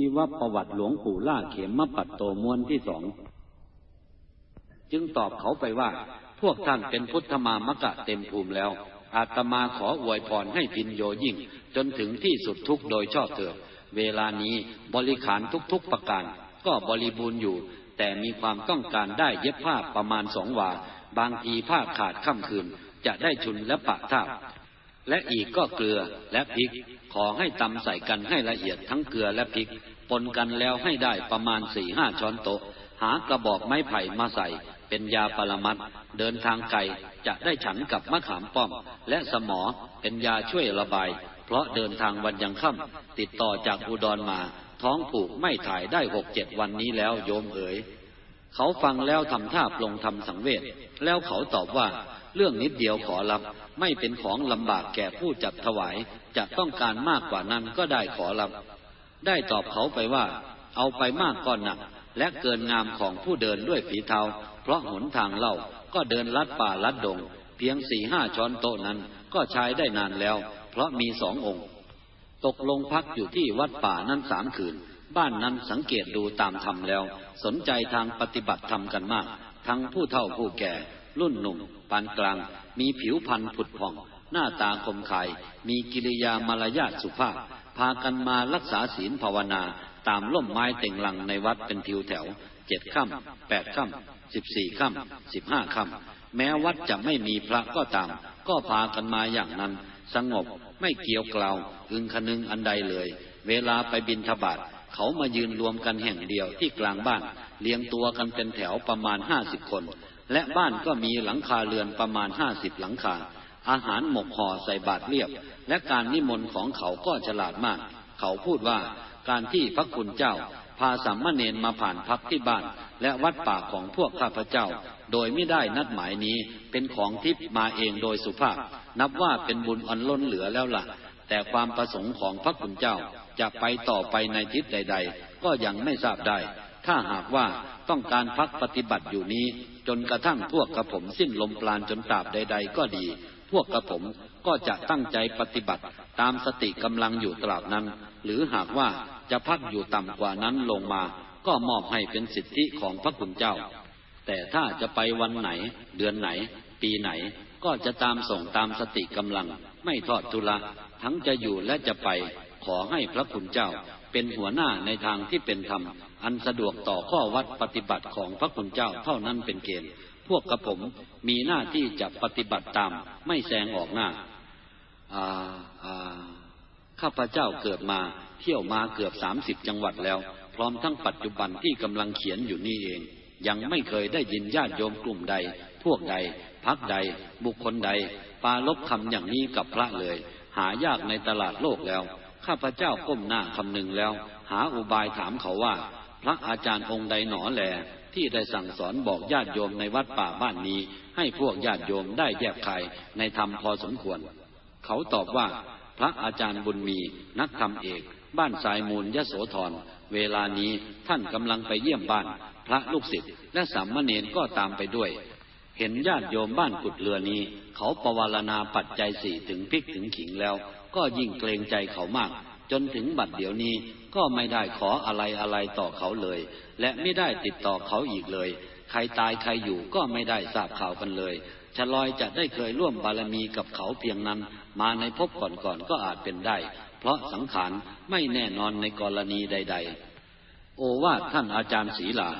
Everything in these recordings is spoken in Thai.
ชีวประวัติหลวงปู่ล่าเขมมปัตโตมวนที่สอง จึงตอบเขาไปว่า พวกท่านเป็นพุทธมามะกะเต็มภูมิแล้ว อาตมาขออวยพรให้พินโยยิ่ง จนถึงที่สุดทุกโดยชอบเถิดเวลานี้บริขารทุกๆประการ ก็บริบูรณ์อยู่ แต่มีความต้องการได้เย็บผ้าประมาณสองวา บางทีผ้าขาดค่ำคืน จะได้ชุนและปะท่า และอีกก็เกลือและพริก ขอให้ตำใส่กันให้ละเอียดทั้งเกลือและพริก ปนกันแล้วให้ได้ประมาณสี่ห้าช้อนโต๊ะ หากระบอกไม้ไผ่มาใส่ เป็นยาปรมัดเดินทางไกลจะได้ฉันกับมะขามป้อม และสมอเป็นยาช่วยระบาย เพราะเดินทางวันยังค่ำติดต่อจากอุดรมา ท้องผูกไม่ถ่ายได้หกเจ็ดวันนี้แล้วโยมเอ๋ยเขาฟังแล้วทำท่าปลงทำสังเวชแล้วเขาตอบว่าเรื่องนิดเดียวขอรับ ไม่เป็นของลำบากแก่ผู้จัดถวาย จะต้องการมากกว่านั้นก็ได้ขอรับ ได้ตอบเขาไปว่า เอาไปมากก่อนหนัก และเกินงามของผู้เดินด้วยฝีเท้าเพราะหนทางเล่าก็เดินลัดป่าลัดดง เพียงสี่ห้าช้อนโต๊ะนั้นก็ใช้ได้นานแล้ว เพราะมีสององค์ ตกลงพักอยู่ที่วัดป่านั้นสามคืน บ้านนั้นสังเกตดูตามธรรมแล้ว สนใจทางปฏิบัติธรรมกันมาก ทั้งผู้เฒ่าผู้แก่ รุ่นหนุ่ม ปานกลาง มีผิวพรรณผุดผ่อง หน้าตาคมคาย มีกิริยามารยาทสุภาพ พากันมารักษาศีลภาวนา ตามล่มไม้เต่งหลังในวัดเป็นทิวแถว เจ็ดค่ำแปดค่ำสิบสี่ค่ำสิบห้าค่ำแม้วัดจะไม่มีพระก็ตาม ก็พากันมาอย่างนั้น สงบไม่เกี่ยวกล่าวอึงคนึงอันใดเลย เวลาไปบินทบาทเขามายืนรวมกันแห่งเดียวที่กลางบ้านเลี้ยงตัวกันเป็นแถวประมาณห้าสิบคน และบ้านก็มีหลังคาเรือนประมาณห้าสิบหลังคา อาหารหมกห่อใส่บาตรเรียบ และการนิมนต์ของเขาก็ฉลาดมาก เขาพูดว่าการที่พระคุณเจ้า พาสัมมาเนนมาผ่านพักที่บ้าน และวัดป่าของพวกข้าพเจ้า โดยไม่ได้นัดหมายนี้เป็นของทิพย์มาเองโดยสุภาพ นับว่าเป็นบุญอันล้นเหลือแล้วละ่ะ แต่ความประสงค์ของพระคุณเจ้าจะไปต่อไปในทิศใด ๆ ก็ยังไม่ทราบได้ ถ้าหากว่า ต้องการพักปฏิบัติอยู่นี้ จนกระทั่งพวกกระผมสิ้นลมปราณจนตราบใด ๆ ก็ดี พวกกระผมก็จะตั้งใจปฏิบัติ ตามสติกำลังอยู่ตราบนั้น หรือหากว่าจะพักอยู่ต่ำกว่านั้นลงมา ก็มอบให้เป็นสิทธิของพระคุณเจ้า แต่ถ้าจะไปวันไหน เดือนไหน ปีไหน ก็จะตามส่งตามสติกำลัง ไม่ทอดทุละทั้งจะอยู่และจะไป ขอให้พระคุณเจ้าเป็นหัวหน้าในทางที่เป็นธรรม อันสะดวกต่อข้อวัดปฏิบัติของพระคุณเจ้าเท่านั้นเป็นเกณฑ์ พวกกระผมมีหน้าที่จะปฏิบัติตาม ไม่แซงออกหน้าอ่าอ่าข้าพเจ้าเกิดมาเที่ยวมาเกือบสามสิบจังหวัดแล้ว พร้อมทั้งปัจจุบันที่กำลังเขียนอยู่นี่เอง ยังไม่เคยได้ยินญาติโยมกลุ่มใด พวกใด พักใด บุคคลใด ปาลบคำอย่างนี้กับพระเลย หายากในตลาดโลกแล้ว ข้าพเจ้าก้มหน้าคำหนึ่งแล้ว หาอุบายถามเขาว่า พระอาจารย์องค์ใดหนอแลที่ได้สั่งสอนบอกญาติโยมในวัดป่าบ้านนี้ ให้พวกญาติโยมได้แยกไขายในธรรมพอสมควร เขาตอบว่า พระอาจารย์บุญมีนักธรรมเอก บ้านสายมูลยโสธรเวลานี้ท่านกำลังไปเยี่ยมบ้าน พระลูกศิษย์และสามเณรก็ตามไปด้วย เห็นญาติโยมบ้านกุดเรือนี้ เขาประวารณาปัจจัยสี่ถึงพิกถึงขิงแล้ว ก็ยิ่งเกรงใจเขามาก จนถึงบัดเดี๋ยวนี้ก็ไม่ได้ขออะไรอะไรต่อเขาเลย และไม่ได้ติดต่อเขาอีกเลย ใครตายใครอยู่ก็ไม่ได้ทราบข่าวกันเลยชะลอยจะได้เคยร่วมบารมีกับเขาเพียงนั้น มาในภพก่อนๆก็อาจเป็นได้ เพราะสังขารไม่แน่นอนในกรณีใด ๆ โอวาทท่านอาจารย์ศรีลา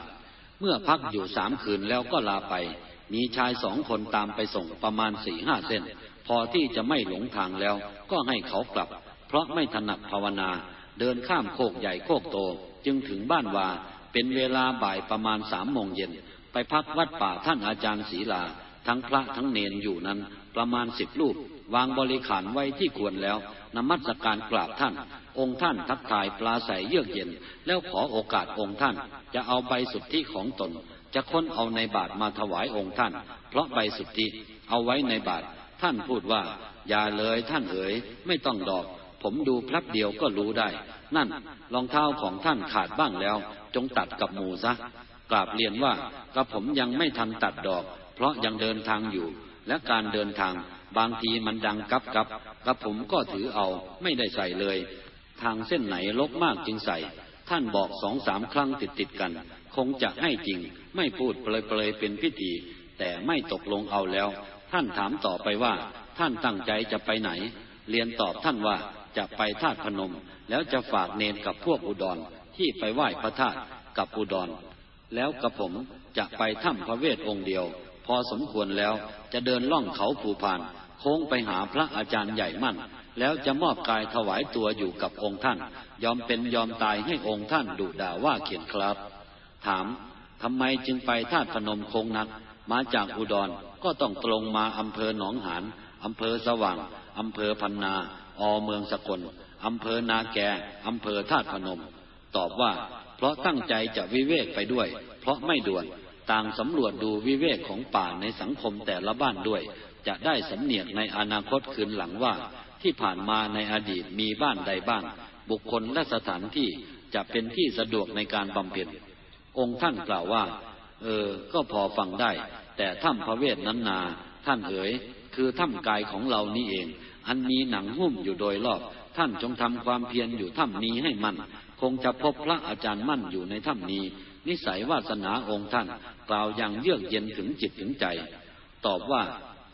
เมื่อพักอยู่สามคืนแล้วก็ลาไป มีชายสองคนตามไปส่งประมาณสี่ห้าเส้น พอที่จะไม่หลงทางแล้วก็ให้เขากลับ เพราะไม่ถนัดภาวนา เดินข้ามโคกใหญ่โคกโต จึงถึงบ้านวา เป็นเวลาบ่ายประมาณสามโมงเย็น ไปพักวัดป่าท่านอาจารย์ศรีลา ทั้งพระทั้งเนนอยู่นั้นประมาณสิบรูป วางบริขารไว้ที่ควรแล้วนมัสการกราบท่าน องค์ท่านทักทายปลาใสเยือกเย็น แล้วขอโอกาสองค์ท่าน จะเอาใบสุทธิของตน จะค้นเอาในบาทมาถวายองค์ท่าน เพราะใบสุทธิเอาไว้ในบาทท่านพูดว่า อย่าเลยท่านเอ๋ยไม่ต้องดอก ผมดูพลับเดียวก็รู้ได้ นั่นรองเท้าของท่านขาดบ้างแล้ว จงตัดกับหมูซะกราบเรียนว่ากระผมยังไม่ทันตัดดอก เพราะยังเดินทางอยู่ และการเดินทางบางทีมันดังกับกับกระผมก็ถือเอาไม่ได้ใส่เลย ทางเส้นไหนลกมากจึงใส่ ท่านบอกสองสามครั้งติดติดกัน คงจะให้จริง ไม่พูดเปลยๆเป็นพิธี แต่ไม่ตกลงเอาแล้ว ท่านถามต่อไปว่า ท่านตั้งใจจะไปไหน เรียนตอบท่านว่า จะไปธาตุพนม แล้วจะฝากเนนกับพวกอุดรที่ไปไหว้พระธาตุกับอุดร แล้วกระผมจะไปถ้ำพระเวทองค์เดียว พอสมควรแล้วจะเดินล่องเขาผูพาน โค้งไปหาพระอาจารย์ใหญ่มั่น แล้วจะมอบกายถวายตัวอยู่กับองค์ท่าน ยอมเป็นยอมตายให้องค์ท่านดุด่าว่าเขียนครับ ถามทำไมจึงไปธาตุพนมโคงนัก มาจากอุดรก็ต้องตรงมาอำเภอหนองหานอำเภอสว่างอำเภอพันนา อเมืองสกลอำเภอนาแกอำเภอธาตุพนม ตอบว่า เพราะตั้งใจจะวิเวกไปด้วย เพราะไม่ด่วน ต่างสำรวจดูวิเวกของป่าในสังคมแต่ละบ้านด้วย จะได้สำเนียกในอนาคตคืนหลังว่า ที่ผ่านมาในอดีตมีบ้านใดบ้าง บุคคลและสถานที่จะเป็นที่สะดวกในการบำเพ็ญ องค์ท่านกล่าวว่า เออ ก็พอฟังได้ แต่ถ้ำพระเวทนั้นนา ท่านเอ๋ย คือถ้ำกายของเรานี่เอง อันมีหนังหุ้มอยู่โดยรอบ ท่านจงทำความเพียรอยู่ถ้ำนี้ให้มัน คงจะพบพระอาจารย์มั่นอยู่ในถ้ำนี้ นิสัยวาสนาองค์ท่าน กล่าวอย่างเยือกเย็นถึงจิตถึงใจ ตอบว่า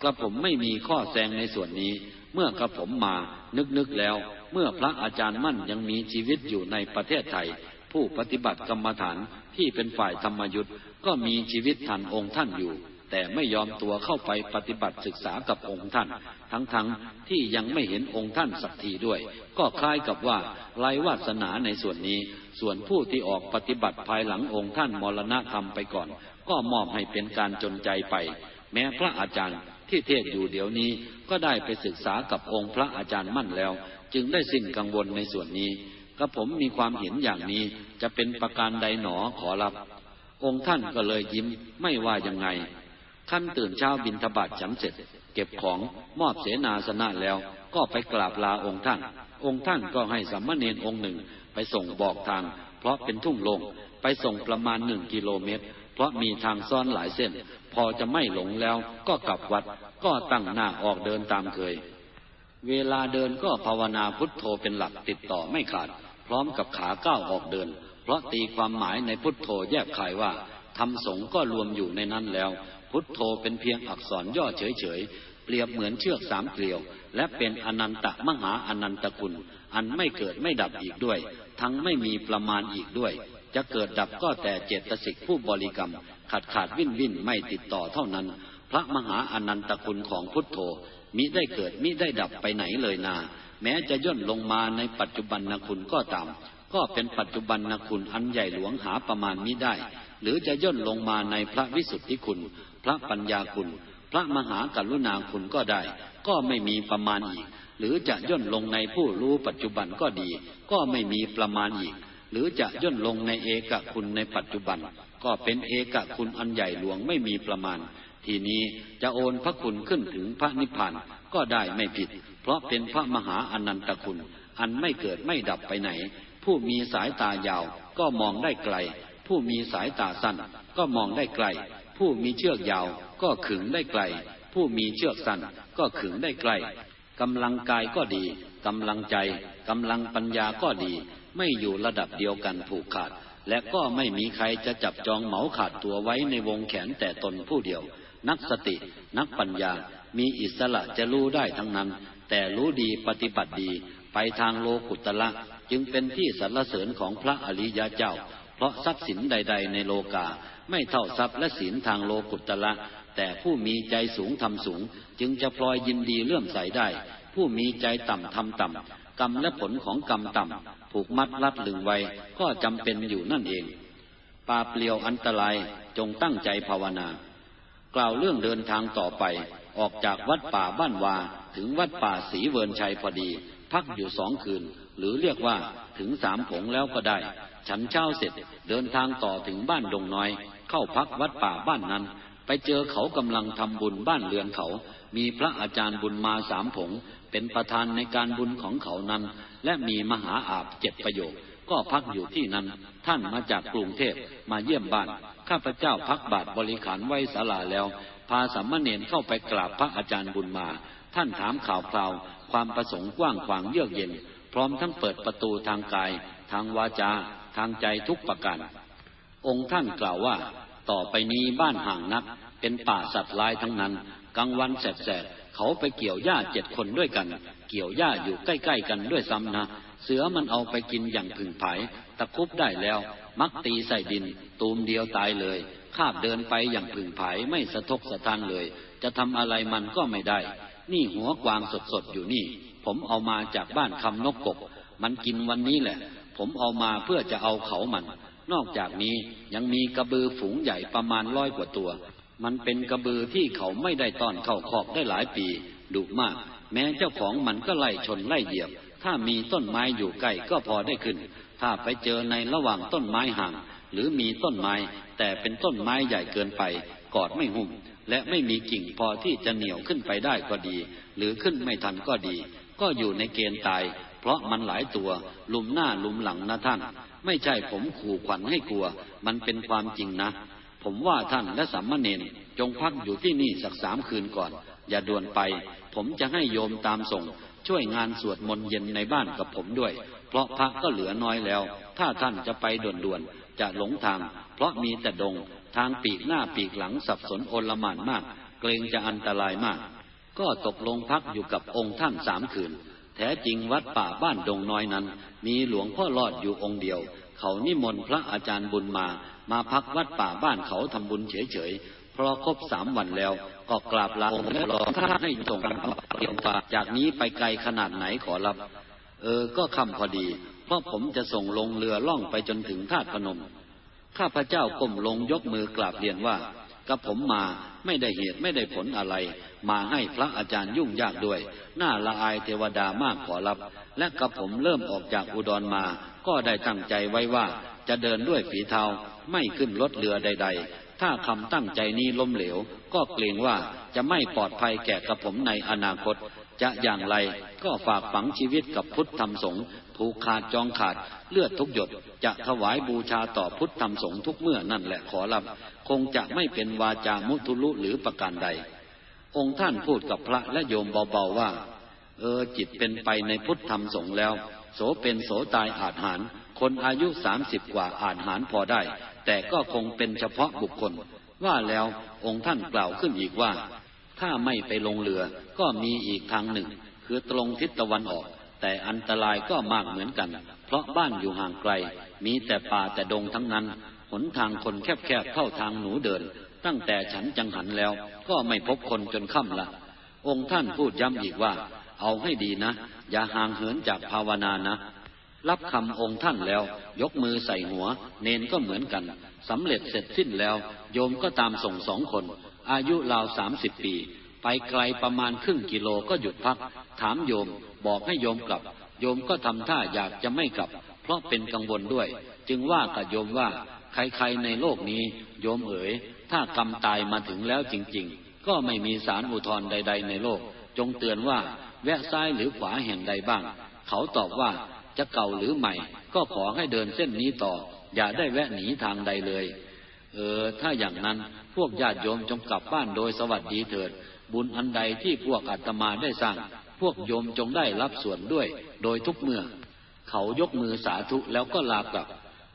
กระผมไม่มีข้อแซงในส่วนนี้ เมื่อกระผมมา นึกนึกแล้ว เมื่อพระอาจารย์มั่นยังมีชีวิตอยู่ในประเทศไทย ผู้ปฏิบัติกรรมฐานที่เป็นฝ่ายธรรมยุทธ์ก็มีชีวิตทันองค์ท่านอยู่ แต่ไม่ยอมตัวเข้าไปปฏิบัติศึกษากับองค์ท่าน ทั้งๆทที่ยังไม่เห็นองค์ท่านสักทีด้วย ก็คล้ายกับว่าไร้วาสนาในส่วนนี้ ส่วนผู้ที่ออกปฏิบัติภายหลังองค์ท่านมรณะธรรมไปก่อน ก็มอบให้เป็นการจนใจไป แม้พระอาจารย์ที่เทศอยู่เดี๋ยวนี้ก็ได้ไปศึกษากับองค์พระอาจารย์มั่นแล้ว จึงได้สิ้นกังวลในส่วนนี้กระผมมีความเห็นอย่างนี้จะเป็นประการใดหนอขอรับ องค์ท่านก็เลยยิ้มไม่ว่ายังไง ขั้นตื่นเช้าบินทบาทฉันเสร็จ เก็บของมอบเสนาสนะแล้ว ก็ไปกราบลาองค์ท่าน องค์ท่านก็ให้สัมมาเนนองค์หนึ่งไปส่งบอกทาง เพราะเป็นทุ่งลง ไปส่งประมาณหนึ่งกิโลเมตร เพราะมีทางซ้อนหลายเส้น พอจะไม่หลงแล้วก็กลับวัด ก็ตั้งหน้าออกเดินตามเคย เวลาเดินก็ภาวนาพุทโธเป็นหลักติดต่อไม่ขาด พร้อมกับขาก้าวออกเดิน เพราะตีความหมายในพุทโธแยกขายว่าทำสงก็รวมอยู่ในนั้นแล้ว พุทโธเป็นเพียงอักษรย่อเฉยๆ เปรียบเหมือนเชือกสามเกลียว และเป็นอนันตมหาอนันตคุณ อันไม่เกิดไม่ดับอีกด้วย ทั้งไม่มีประมาณอีกด้วย จะเกิดดับก็แต่เจตสิกผู้บริกรรม ขาดขาดวิ่นวิ่นไม่ติดต่อเท่านั้น พระมหาอนันตคุณของพุทโธ มิได้เกิดมิได้ดับไปไหนเลยนา แม้จะย่นลงมาในปัจจุบันนคุณก็ตามก็เป็นปัจจุบันนคุณอันใหญ่หลวงหาประมาณมิได้ หรือจะย่นลงมาในพระวิสุทธิคุณ พระปัญญาคุณ พระมหากรุณาคุณก็ได้ ก็ไม่มีประมาณอีก หรือจะย่นลงในผู้รู้ปัจจุบันก็ดี ก็ไม่มีประมาณอีก หรือจะย่นลงในเอกคุณในปัจจุบัน ก็เป็นเอกคุณอันใหญ่หลวงไม่มีประมาณ ทีนี้จะโอนพระคุณขึ้นถึงพระนิพพานก็ได้ไม่ผิด เพราะเป็นพระมหาอนันตคุณ อันไม่เกิดไม่ดับไปไหน ผู้มีสายตายาวก็มองได้ไกล ผู้มีสายตาสั้นก็มองได้ไกล ผู้มีเชือกยาวก็ขึงได้ไกล ผู้มีเชือกสั้นก็ขึงได้ไกลกำลังกายก็ดีกำลังใจกำลังปัญญาก็ดี ไม่อยู่ระดับเดียวกันผูกขาด และก็ไม่มีใครจะจับจองเหมาขาดตัวไว้ในวงแขนแต่ตนผู้เดียว นักสติ นักปัญญา มีอิสระจะรู้ได้ทั้งนั้น แต่รู้ดีปฏิบัติดี ไปทางโลกุตละจึงเป็นที่สรรเสริญของพระอริยเจ้า เพราะทรัพย์สินใด ๆ ในโลกา ไม่เท่าทรัพย์และศีลทางโลกุตละ แต่ผู้มีใจสูงทำสูง จึงจะพลอยยินดีเลื่อมใสได้ ผู้มีใจต่ำทำต่ำกรรมและผลของกรรมต่ำผูกมัดรัดลึงไว้ก็จำเป็นอยู่นั่นเองปาเปลี่ยวอันตรายจงตั้งใจภาวนากล่าวเรื่องเดินทางต่อไป ออกจากวัดป่าบ้านวา ถึงวัดป่าศรีเวินชัยพอดี พักอยู่สองคืน หรือเรียกว่าถึงสามผงแล้วก็ได้ ฉันเช้าเสร็จเดินทางต่อถึงบ้านดงน้อย เข้าพักวัดป่าบ้านนั้น ไปเจอเขากำลังทำบุญบ้านเรือนเขา มีพระอาจารย์บุญมาสามผง เป็นประธานในการบุญของเขานั้น และมีมหาอาบเจ็ดประโยคก็พักอยู่ที่นั้น ท่านมาจากกรุงเทพมาเยี่ยมบ้าน ข้าพเจ้าพักบาทบริขารไว้ศาลาแล้ว พาสัมมาเนนเข้าไปกราบพระอาจารย์บุญมา ท่านถามข่าวคราว ความประสงค์กว้างขวางเยือกเย็น พร้อมทั้งเปิดประตูทางกาย ทางวาจา ทางใจทุกประการ องค์ท่านกล่าวว่า ต่อไปนี้บ้านห่างนัก เป็นป่าสัตว์ร้ายทั้งนั้น กลางวันแสบๆเขาไปเกี่ยวหญ้าเจ็ดคนด้วยกัน เกี่ยวหญ้าอยู่ใกล้ๆกันด้วยซ้ำนะ เสือมันเอาไปกินอย่างผึ่งผายตะคุบได้แล้ว มักตีใส่ดิน ตูมเดียวตายเลยคาบเดินไปอย่างผึ่งผายไม่สะทกสะท้านเลย จะทำอะไรมันก็ไม่ได้ นี่หัวกวางสดๆอยู่นี่ ผมเอามาจากบ้านคำนกกบมันกินวันนี้แหละ ผมเอามาเพื่อจะเอาเขามัน นอกจากนี้ยังมีกระบือฝูงใหญ่ประมาณร้อยกว่าตัว มันเป็นกระบือที่เขาไม่ได้ตอนเข้าคอกได้หลายปีดุมาก แม้เจ้าของมันก็ไล่ชนไล่เหยียบ ถ้ามีต้นไม้อยู่ใกล้ก็พอได้ขึ้น ถ้าไปเจอในระหว่างต้นไม้ห่าง หรือมีต้นไม้ แต่เป็นต้นไม้ใหญ่เกินไป กอดไม่หุ่มและไม่มีกิ่งพอที่จะเหนี่ยวขึ้นไปได้ก็ดี หรือขึ้นไม่ทันก็ดี ก็อยู่ในเกณฑ์ตาย เพราะมันหลายตัว ลุมหน้าลุมหลังนะท่าน ไม่ใช่ผมขู่ขวัญให้กลัว มันเป็นความจริงนะ ผมว่าท่านและสามเณรจงพักอยู่ที่นี่สักสามคืนก่อน อย่าด่วนไป ผมจะให้โยมตามส่ง ช่วยงานสวดมนต์เย็นในบ้านกับผมด้วย เพราะพระก็เหลือน้อยแล้ว ถ้าท่านจะไปด่วนๆจะหลงทาง เพราะมีแต่ดง ทางปีกหน้าปีกหลังสับสนโอลหม่านมาก เกรงจะอันตรายมาก ก็ตกลงพักอยู่กับองค์ท่านสามคืน แท้จริงวัดป่าบ้านดงน้อยนั้น มีหลวงพ่อรอดอยู่องค์เดียว เขานิมนต์พระอาจารย์บุญมา มาพักวัดป่าบ้านเขาทำบุญเฉยๆพอครบสามวันแล้ว ก็กราบลาองค์และรอท่านให้ส่งเกี่ยวกับจากนี้ไปไกลขนาดไหนขอรับ เออ ก็คำพอดี เพราะผมจะส่งลงเรือล่องไปจนถึงธาตุพนม ข้าพเจ้าก้มลงยกมือกราบเรียนว่า กับผมมาไม่ได้เหตุไม่ได้ผลอะไร มาให้พระอาจารย์ยุ่งยากด้วย น่าละอายเทวดามากขอรับ และกับผมเริ่มออกจากอุดรมา ก็ได้ตั้งใจไว้ว่า จะเดินด้วยฝีเท้าไม่ขึ้นรถเรือใด ๆ ถ้าคำตั้งใจนี้ล้มเหลว ก็เกรงว่าจะไม่ปลอดภัยแก่กับผมในอนาคต จะอย่างไรก็ฝากฝังชีวิตกับพุทธธรรมสงฆ์ ผูกขาดจองขาดเลือดทุกหยดจะถวายบูชาต่อพุทธธรรมสงฆ์ทุกเมื่อนั่นแหละขอรับ คงจะไม่เป็นวาจามุทุลุหรือประการใด องค์ท่านพูดกับพระและโยมเบาๆว่า เออจิตเป็นไปในพุทธธรรมสงฆ์แล้ว โสเป็นโสตายอาจหาร คนอายุสามสิบกว่าอาจหารพอได้ แต่ก็คงเป็นเฉพาะบุคคล ว่าแล้วองค์ท่านกล่าวขึ้นอีกว่า ถ้าไม่ไปลงเรือก็มีอีกทางหนึ่ง คือตรงทิศตะวันออก แต่อันตรายก็มากเหมือนกัน เพราะบ้านอยู่ห่างไกล มีแต่ป่าแต่ดงทั้งนั้น หนทางคนแคบๆเท่าทางหนูเดิน ตั้งแต่ฉันจังหันแล้ว ก็ไม่พบคนจนค่ำละ องค์ท่านพูดย้ำอีกว่า เอาให้ดีนะ อย่าห่างเหินจากภาวนานะ รับคำองค์ท่านแล้ว ยกมือใส่หัว เนนก็เหมือนกันสำเร็จเสร็จสิ้นแล้ว โยมก็ตามส่งสองคน อายุราวสามสิบปี ไปไกลประมาณครึ่งกิโลก็หยุดพัก ถามโยม บอกให้โยมกลับ โยมก็ทำท่าอยากจะไม่กลับ เพราะเป็นกังวลด้วย จึงว่ากับโยมว่า ใครๆในโลกนี้ โยมเอ๋ยถ้ากรรมตายมาถึงแล้วจริง ๆ ก็ไม่มีสารอุทธรณ์ใด ๆ ในโลก จงเตือนว่าแวะซ้ายหรือขวาแห่งใดบ้าง เขาตอบว่าจะเก่าหรือใหม่ ก็ขอให้เดินเส้นนี้ต่อ อย่าได้แวะหนีทางใดเลยเออถ้าอย่างนั้นพวกญาติโยมจงกลับบ้านโดยสวัสดีเถิด บุญอันใดที่พวกอาตมาได้สร้าง พวกโยมจงได้รับส่วนด้วย โดยทุกเมื่อ เขายกมือสาธุแล้วก็ลากลับ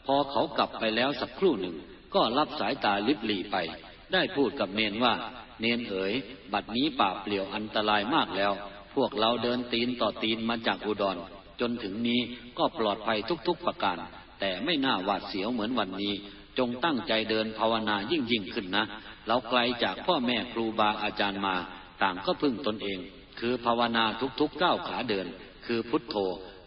พอเขากลับไปแล้วสักครู่หนึ่ง ก็รับสายตาลิบหลีไป ได้พูดกับเนนว่า เนนเอ๋ย บัดนี้ป่าเปลี่ยวอันตรายมากแล้ว พวกเราเดินตีนต่อตีนมาจากอุดร จนถึงนี้ก็ปลอดภัยทุกๆประการ แต่ไม่น่าหวาดเสียวเหมือนวันนี้ จงตั้งใจเดินภาวนายิ่งยิ่งขึ้นนะ เราไกลจากพ่อแม่ครูบาอาจารย์มา ต่างก็พึ่งตนเอง คือภาวนาทุกๆก้าวขาเดิน คือพุทโธ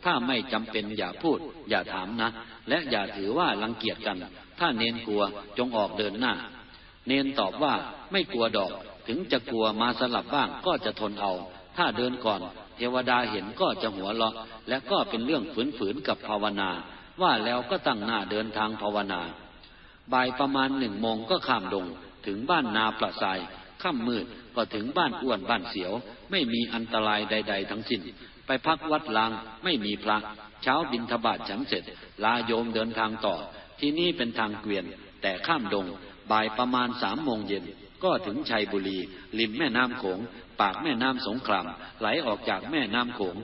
ถ้าไม่จำเป็นอย่าพูด อย่าถามนะ และอย่าถือว่ารังเกียจกัน ถ้าเนนกลัวจงออกเดินหน้า เนนตอบว่าไม่กลัวดอก ถึงจะกลัวมาสลับบ้างก็จะทนเอา ถ้าเดินก่อน เทวดาเห็นก็จะหัวเราะ และก็เป็นเรื่องฝืนๆกับภาวนา ว่าแล้วก็ตั้งหน้าเดินทางภาวนา บ่ายประมาณหนึ่งโมงก็ข้ามดง ถึงบ้านนาประสาย ค่ำมืดก็ถึงบ้านอ้วนบ้านเสียว ไม่มีอันตรายใด ๆ ทั้งสิ้น ไปพักวัดลางไม่มีพระ เช้าบินทบาทฉันเสร็จ ลาโยมเดินทางต่อ ที่นี่เป็นทางเกวียน แต่ข้ามดง บ่ายประมาณสามโมงเย็น ก็ถึงชัยบุรี ริมแม่น้ำโขง ปากแม่น้ำสงคราม ไหลออกจากแม่น้ำโขง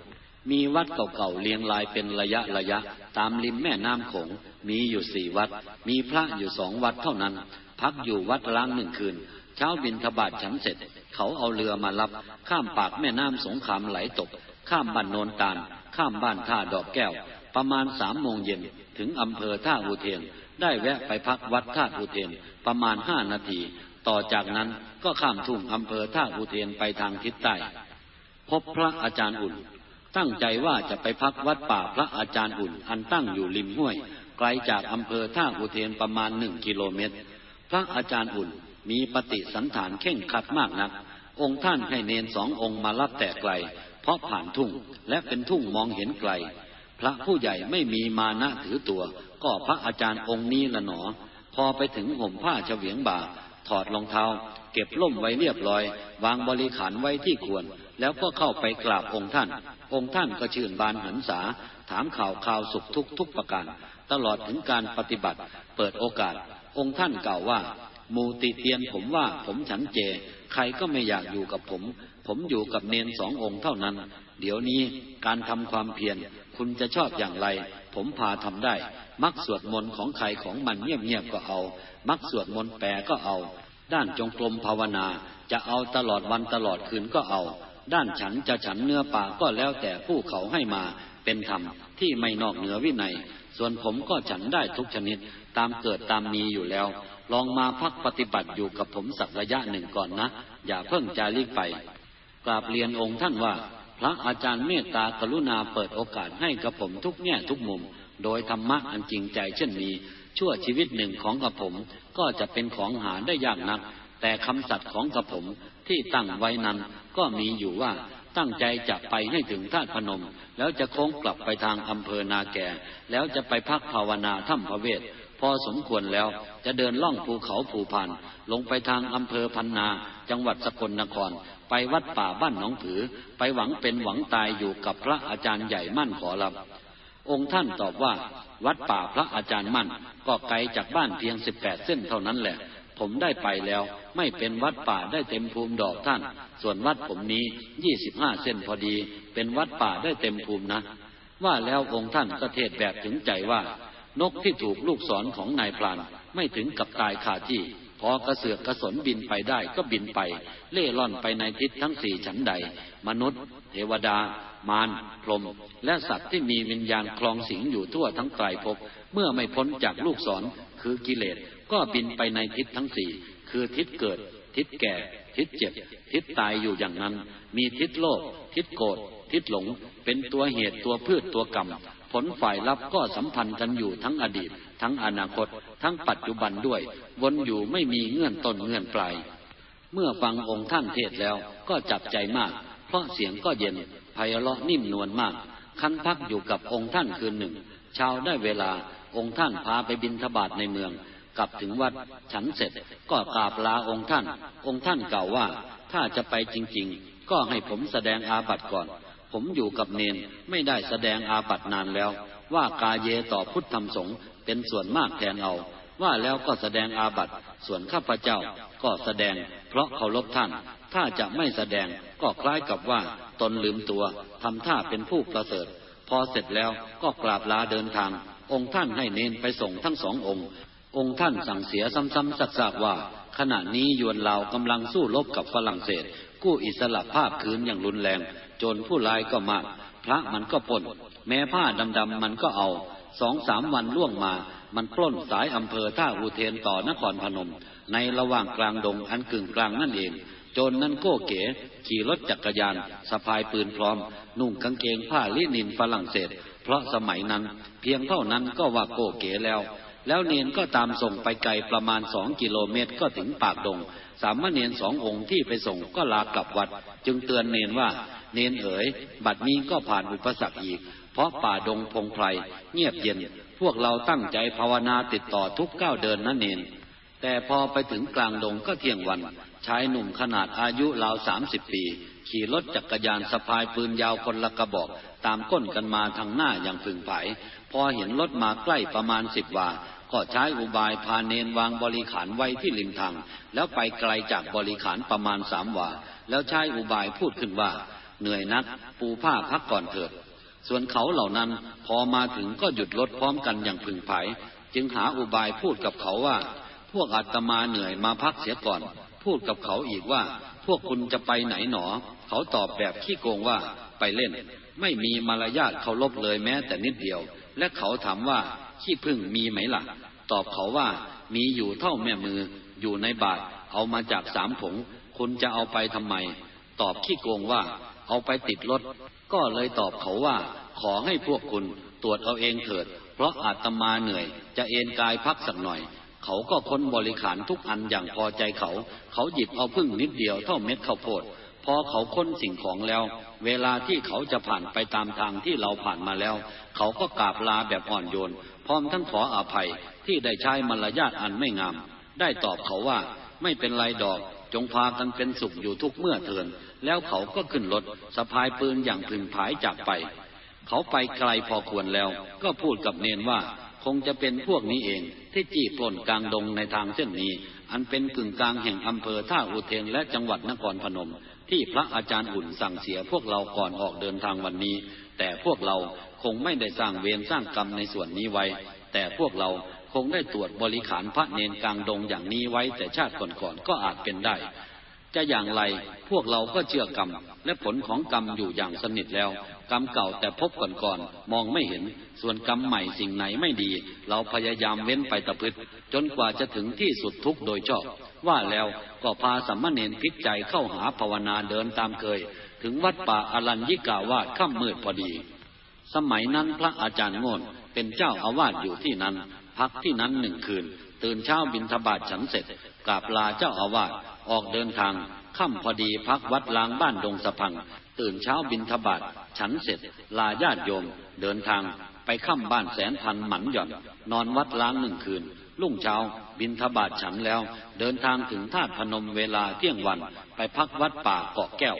มีวัดเก่าๆเรียงรายเป็นระยะระยะ ตามริมแม่น้ำโขง มีอยู่สี่วัด มีพระอยู่สองวัดเท่านั้น พักอยู่วัดล้างหนึ่งคืน เช้าบินทบาทฉันเสร็จ เขาเอาเรือมารับ ข้ามปากแม่น้ำสงครามไหลตก ข้ามบ้านโนนตาล ข้ามบ้านท่าดอกแก้ว ประมาณสามโมงเย็นถึงอำเภอท่าอุเทน ได้แวะไปพักวัดท่าอุเทนประมาณห้านาที ต่อจากนั้นก็ข้ามทุ่งอำเภอท่าอุเทนไปทางทิศใต้ พบพระอาจารย์อุ่น ตั้งใจว่าจะไปพักวัดป่าพระอาจารย์อุ่น อันตั้งอยู่ริมห้วย ไกลจากอำเภอท่าอุเทนประมาณหนึ่งกิโลเมตร พระอาจารย์อุ่น มีปฏิสันฐานเข่งขัดมากนัก องค์ท่านให้เนนสององค์มารับแต่ไกล เพราะผ่านทุ่งและเป็นทุ่งมองเห็นไกล พระผู้ใหญ่ไม่มีมานะถือตัว ก็พระอาจารย์องค์นี้ละหนอ พอไปถึงห่มผ้าเฉวียงบ่า ถอดรองเท้า เก็บล่มไว้เรียบร้อย วางบริขารไว้ที่ควร แล้วก็เข้าไปกราบองค์ท่าน องค์ท่านก็ชื่นบานหันษา ถามข่าวข่าวสุขทุกทุกประการตลอดถึงการปฏิบัติ เปิดโอกาส องค์ท่านกล่าวว่า มูติเตียนผมว่าผมฉันเจ ใครก็ไม่อยากอยู่กับผม ผมอยู่กับเนนสององค์เท่านั้น เดี๋ยวนี้การทำความเพียรคุณจะชอบอย่างไร ผมพาทำได้ มักสวดมนต์ของใครของมันเงียบๆก็เอา มักสวดมนต์แปลก็เอา ด้านจงกรมภาวนา จะเอาตลอดวันตลอดคืนก็เอา ด้านฉันจะฉันเนื้อป่าก็แล้วแต่ผู้เขาให้มาเป็นธรรมที่ไม่นอกเหนือวินัย ส่วนผมก็ฉันได้ทุกชนิดตามเกิดตามมีอยู่แล้ว ลองมาพักปฏิบัติอยู่กับผมสักระยะหนึ่งก่อนนะ อย่าเพิ่งจารีกไป กราบเรียนองค์ท่านว่า พระอาจารย์เมตตากรุณาเปิดโอกาสให้กับผมทุกแง่ทุกมุม โดยธรรมะอันจริงใจเช่นนี้ ชั่วชีวิตหนึ่งของกับผมก็จะเป็นของหาได้ยากนัก แต่คำสัตย์ของกับผมที่ตั้งไว้นั้นก็มีอยู่ว่าตั้งใจจะไปให้ถึงธาตุพนม แล้วจะโค้งกลับไปทางอำเภอนาแก่ แล้วจะไปพักภาวนาถ้ำพระเวท พอสมควรแล้วจะเดินล่องภูเขาภูพาน ลงไปทางอำเภอพันนา จังหวัดสกลนคร ไปวัดป่าบ้านหนองผือ ไปหวังเป็นหวังตายอยู่กับพระอาจารย์ใหญ่มั่นขอรับ องค์ท่านตอบว่า วัดป่าพระอาจารย์มั่น ก็ไกลจากบ้านเพียงสิบแปดเส้นเท่านั้นแหละ ผมได้ไปแล้ว ไม่เป็นวัดป่าได้เต็มภูมิดอกท่าน ส่วนวัดผมนี้ยี่สิบห้าเส้นพอดี เป็นวัดป่าได้เต็มภูมินะ ว่าแล้วองค์ท่านก็เทศแบบถึงใจว่า นกที่ถูกลูกศรของนายพรานไม่ถึงกับตายคาที่ พอกระเสือกกระสนบินไปได้ก็บินไป เล่ร่อนไปในทิศทั้งสี่ชั้นใด มนุษย์ เทวดา มารพรหมและสัตว์ที่มีวิญญาณคลองสิงอยู่ทั่วทั้งไตรภพเมื่อไม่พ้นจากลูกศรคือกิเลสก็บินไปในทิศทั้งสี่คือทิศเกิด ทิศแก่ ทิศเจ็บ ทิศตายอยู่อย่างนั้น มีทิศโลภทิศโกรธทิศหลง เป็นตัวเหตุตัวพืชตัวกรรม ผลฝ่ายรับก็สัมพันธ์กันอยู่ทั้งอดีต ทั้งอนาคต ทั้งปัจจุบันด้วย วนอยู่ไม่มีเงื่อนต้นเงื่อนปลาย เมื่อฟังองค์ท่านเทศแล้วก็จับใจมาก เพราะเสียงก็เย็นไพเราะนิ่มนวลมาก คันพักอยู่กับองค์ท่านคืนหนึ่ง เช้าได้เวลาองค์ท่านพาไปบินทบาทในเมือง กลับถึงวัดฉันเสร็จก็กราบลาองค์ท่าน องค์ท่านกล่าวว่า ถ้าจะไปจริง ๆ ก็ให้ผมแสดงอาบัติก่อน ผมอยู่กับเนนไม่ได้แสดงอาบัตินานแล้ว ว่ากาเยต่อพุทธธรรมสงฆ์เป็นส่วนมากแทนเอา ว่าแล้วก็แสดงอาบัติส่วนข้าพเจ้าก็แสดง เพราะเคารพท่าน ถ้าจะไม่แสดงก็คล้ายกับว่าตนลืมตัวทำท่าเป็นผู้ประเสริฐ พอเสร็จแล้วก็กราบลาเดินทาง องค์ท่านให้เนนไปส่งทั้งสององค์ องค์ท่านสั่งเสียซ้ำๆซักๆว่า ขณะนี้ยวนลาวกำลังสู้รบกับฝรั่งเศส กู้อิสระภาพคืนอย่างรุนแรง จนผู้ร้ายก็มาก พระมันก็ปล้นแม้ผ้าดำๆมันก็เอาสองสามวันล่วงมา มันปล้นสายอำเภอท่าอุเทนต่อนครพนม ในระหว่างกลางดงอันกึ่งกลางนั่นเองจนนั่นโก้เก๋ ขี่รถจักรยานสะพายปืนพร้อม นุ่งกางเกงผ้าลินินฝรั่งเศส เพราะสมัยนั้น เพียงเท่านั้นก็ว่าโก้เก๋แล้ว แล้วเนนก็ตามส่งไปไกลประมาณสองกิโลเมตรก็ถึงปากดง สามเณรสององค์ที่ไปส่งก็ลากลับวัด จึงเตือนเนนว่า เนนเอ๋ย บัดนี้ก็ผ่านอุปสรรคอีก เพราะป่าดงพงไพรเงียบเย็น พวกเราตั้งใจภาวนาติดต่อทุกก้าวเดินนั่นเองแต่พอไปถึงกลางดงก็เที่ยงวัน ชายหนุ่มขนาดอายุราวสามสิบปี ขี่รถจักรยานสะพายปืนยาวคนละกระบอก ตามก้นกันมาทางหน้าอย่างฝึงผาย พอเห็นรถมาใกล้ประมาณสิบวา ก็ใช้อุบายพาเนนวางบริขารไว้ที่ริมทาง แล้วไปไกลจากบริขารประมาณสามวา แล้วใช้อุบายพูดขึ้นว่า เหนื่อยนัก ปูผ้าพักก่อนเถิด ส่วนเขาเหล่านั้นพอมาถึงก็หยุดรถพร้อมกันอย่างพึงผาย จึงหาอุบายพูดกับเขาว่า พวกอาตมาเหนื่อยมาพักเสียก่อน พูดกับเขาอีกว่า พวกคุณจะไปไหนหนอ เขาตอบแบบขี้โกงว่าไปเล่น ไม่มีมารยาทเคารพเลยแม้แต่นิดเดียว และเขาถามว่าขี้พึ่งมีไหมล่ะ ตอบเขาว่ามีอยู่เท่าแม่มือ อยู่ในบาทเอามาจากสามผง คุณจะเอาไปทำไม ตอบขี้โกงว่า เอาไปติดรถ ก็เลยตอบเขาว่า ขอให้พวกคุณตรวจเอาเองเถิด เพราะอาตมาเหนื่อย จะเอนกายพักสักหน่อย เขาก็ค้นบริขารทุกอันอย่างพอใจเขา เขาหยิบเอาพึ่งนิดเดียวเท่าเม็ดข้าวโพดพอเขาค้นสิ่งของแล้ว เวลาที่เขาจะผ่านไปตามทางที่เราผ่านมาแล้ว เขาก็กราบลาแบบอ่อนโยน พร้อมทั้งขออภัยที่ได้ใช้มารยาทอันไม่งาม ได้ตอบเขาว่าไม่เป็นไรดอก จงพากันเป็นสุขอยู่ทุกเมื่อเถิน แล้วเขาก็ขึ้นรถสะพายปืนอย่างพึงผายจากไป เขาไปไกลพอควรแล้ว ก็พูดกับเนนว่าคงจะเป็นพวกนี้เอง ที่จี้ปล้นกลางดงในทางเส้นนี้ อันเป็นกึ่งกลางแห่งอำเภอท่าอุเทนและจังหวัดนครพนม ที่พระอาจารย์อุ่นสั่งเสียพวกเราก่อนออกเดินทางวันนี้ แต่พวกเราคงไม่ได้สร้างเวรสร้างกรรมในส่วนนี้ไว้ แต่พวกเราคงได้ตรวจบริขารพระเนนกลางดงอย่างนี้ไว้แต่ชาติก่อนๆก็อาจเป็นได้ จะอย่างไรพวกเราก็เชื่อกรรม และผลของกรรมอยู่อย่างสนิทแล้ว กรรมเก่าแต่พบก่อนๆมองไม่เห็น ส่วนกรรมใหม่สิ่งไหนไม่ดี เราพยายามเว้นไปตะพึดจนกว่าจะถึงที่สุดทุกโดยชอบ ว่าแล้วก็พาสัมมาเนนพิกใจเข้าหาภาวนาเดินตามเคย ถึงวัดป่าอรัญญิกาวาสค่ำมืดพอดี สมัยนั้นพระอาจารย์โง่นเป็นเจ้าอาวาสอยู่ที่นั้น พักที่นั้นหนึ่งคืน ตื่นเช้าบินทบาทฉันเสร็จกราบลาเจ้าอาวาสออกเดินทางค่ำพอดีพักวัดล้างบ้านดงสะพัง ตื่นเช้าบินทบาทฉันเสร็จ ลาญาติโยม เดินทางไปค่ำบ้านแสนพันหมันหย่อน นอนวัดล้างหนึ่งคืนลุ่งเช้า บินทบาทฉันแล้ว เดินทางถึงธาตุพนมเวลาเที่ยงวัน ไปพักวัดป่าเกาะแก้ว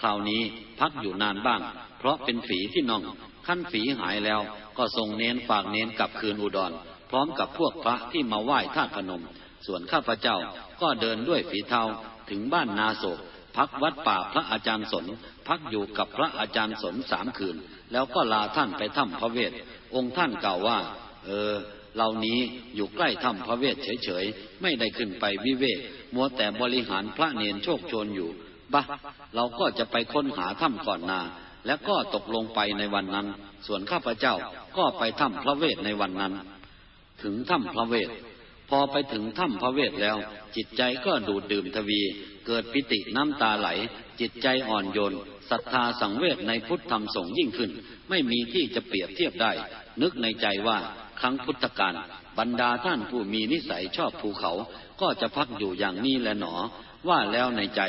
คราวนี้พักอยู่นานบ้าง เพราะเป็นฝีที่น่อง ขั้นฝีหายแล้วก็ส่งเน้นฝากเน้นกลับคืนอุดร พร้อมกับพวกพระที่มาไหว้ธาตุพนม ส่วนข้าพเจ้าก็เดินด้วยฝีเท้าถึงบ้านนาโศกพักวัดป่าพระอาจารย์สน พักอยู่กับพระอาจารย์สนสามคืน แล้วก็ลาท่านไปถ้ำพระเวท องค์ท่านกล่าวว่า เออเหล่านี้อยู่ใกล้ถ้ำพระเวทเฉยๆ ไม่ได้ขึ้นไปวิเวก มัวแต่บริหารพระเนนโชคชนอยู่บะเราก็จะไปค้นหาถ้ำก่อนนา แล้วก็ตกลงไปในวันนั้น ส่วนข้าพเจ้าก็ไปถ้ำพระเวทในวันนั้น ถึงถ้ำพระเวท พอไปถึงถ้ำพระเวทแล้ว จิตใจก็ดูดดื่มทวี เกิดปิติน้ำตาไหล จิตใจอ่อนโยนศรัทธาสังเวชในพุทธธรรมสงยิ่งขึ้น ไม่มีที่จะเปรียบเทียบได้ นึกในใจว่าครั้งพุทธกาลบรรดาท่านผู้มีนิสัยชอบภูเขา ก็จะพักอยู่อย่างนี้และหนอ ว่าแล้วในใจ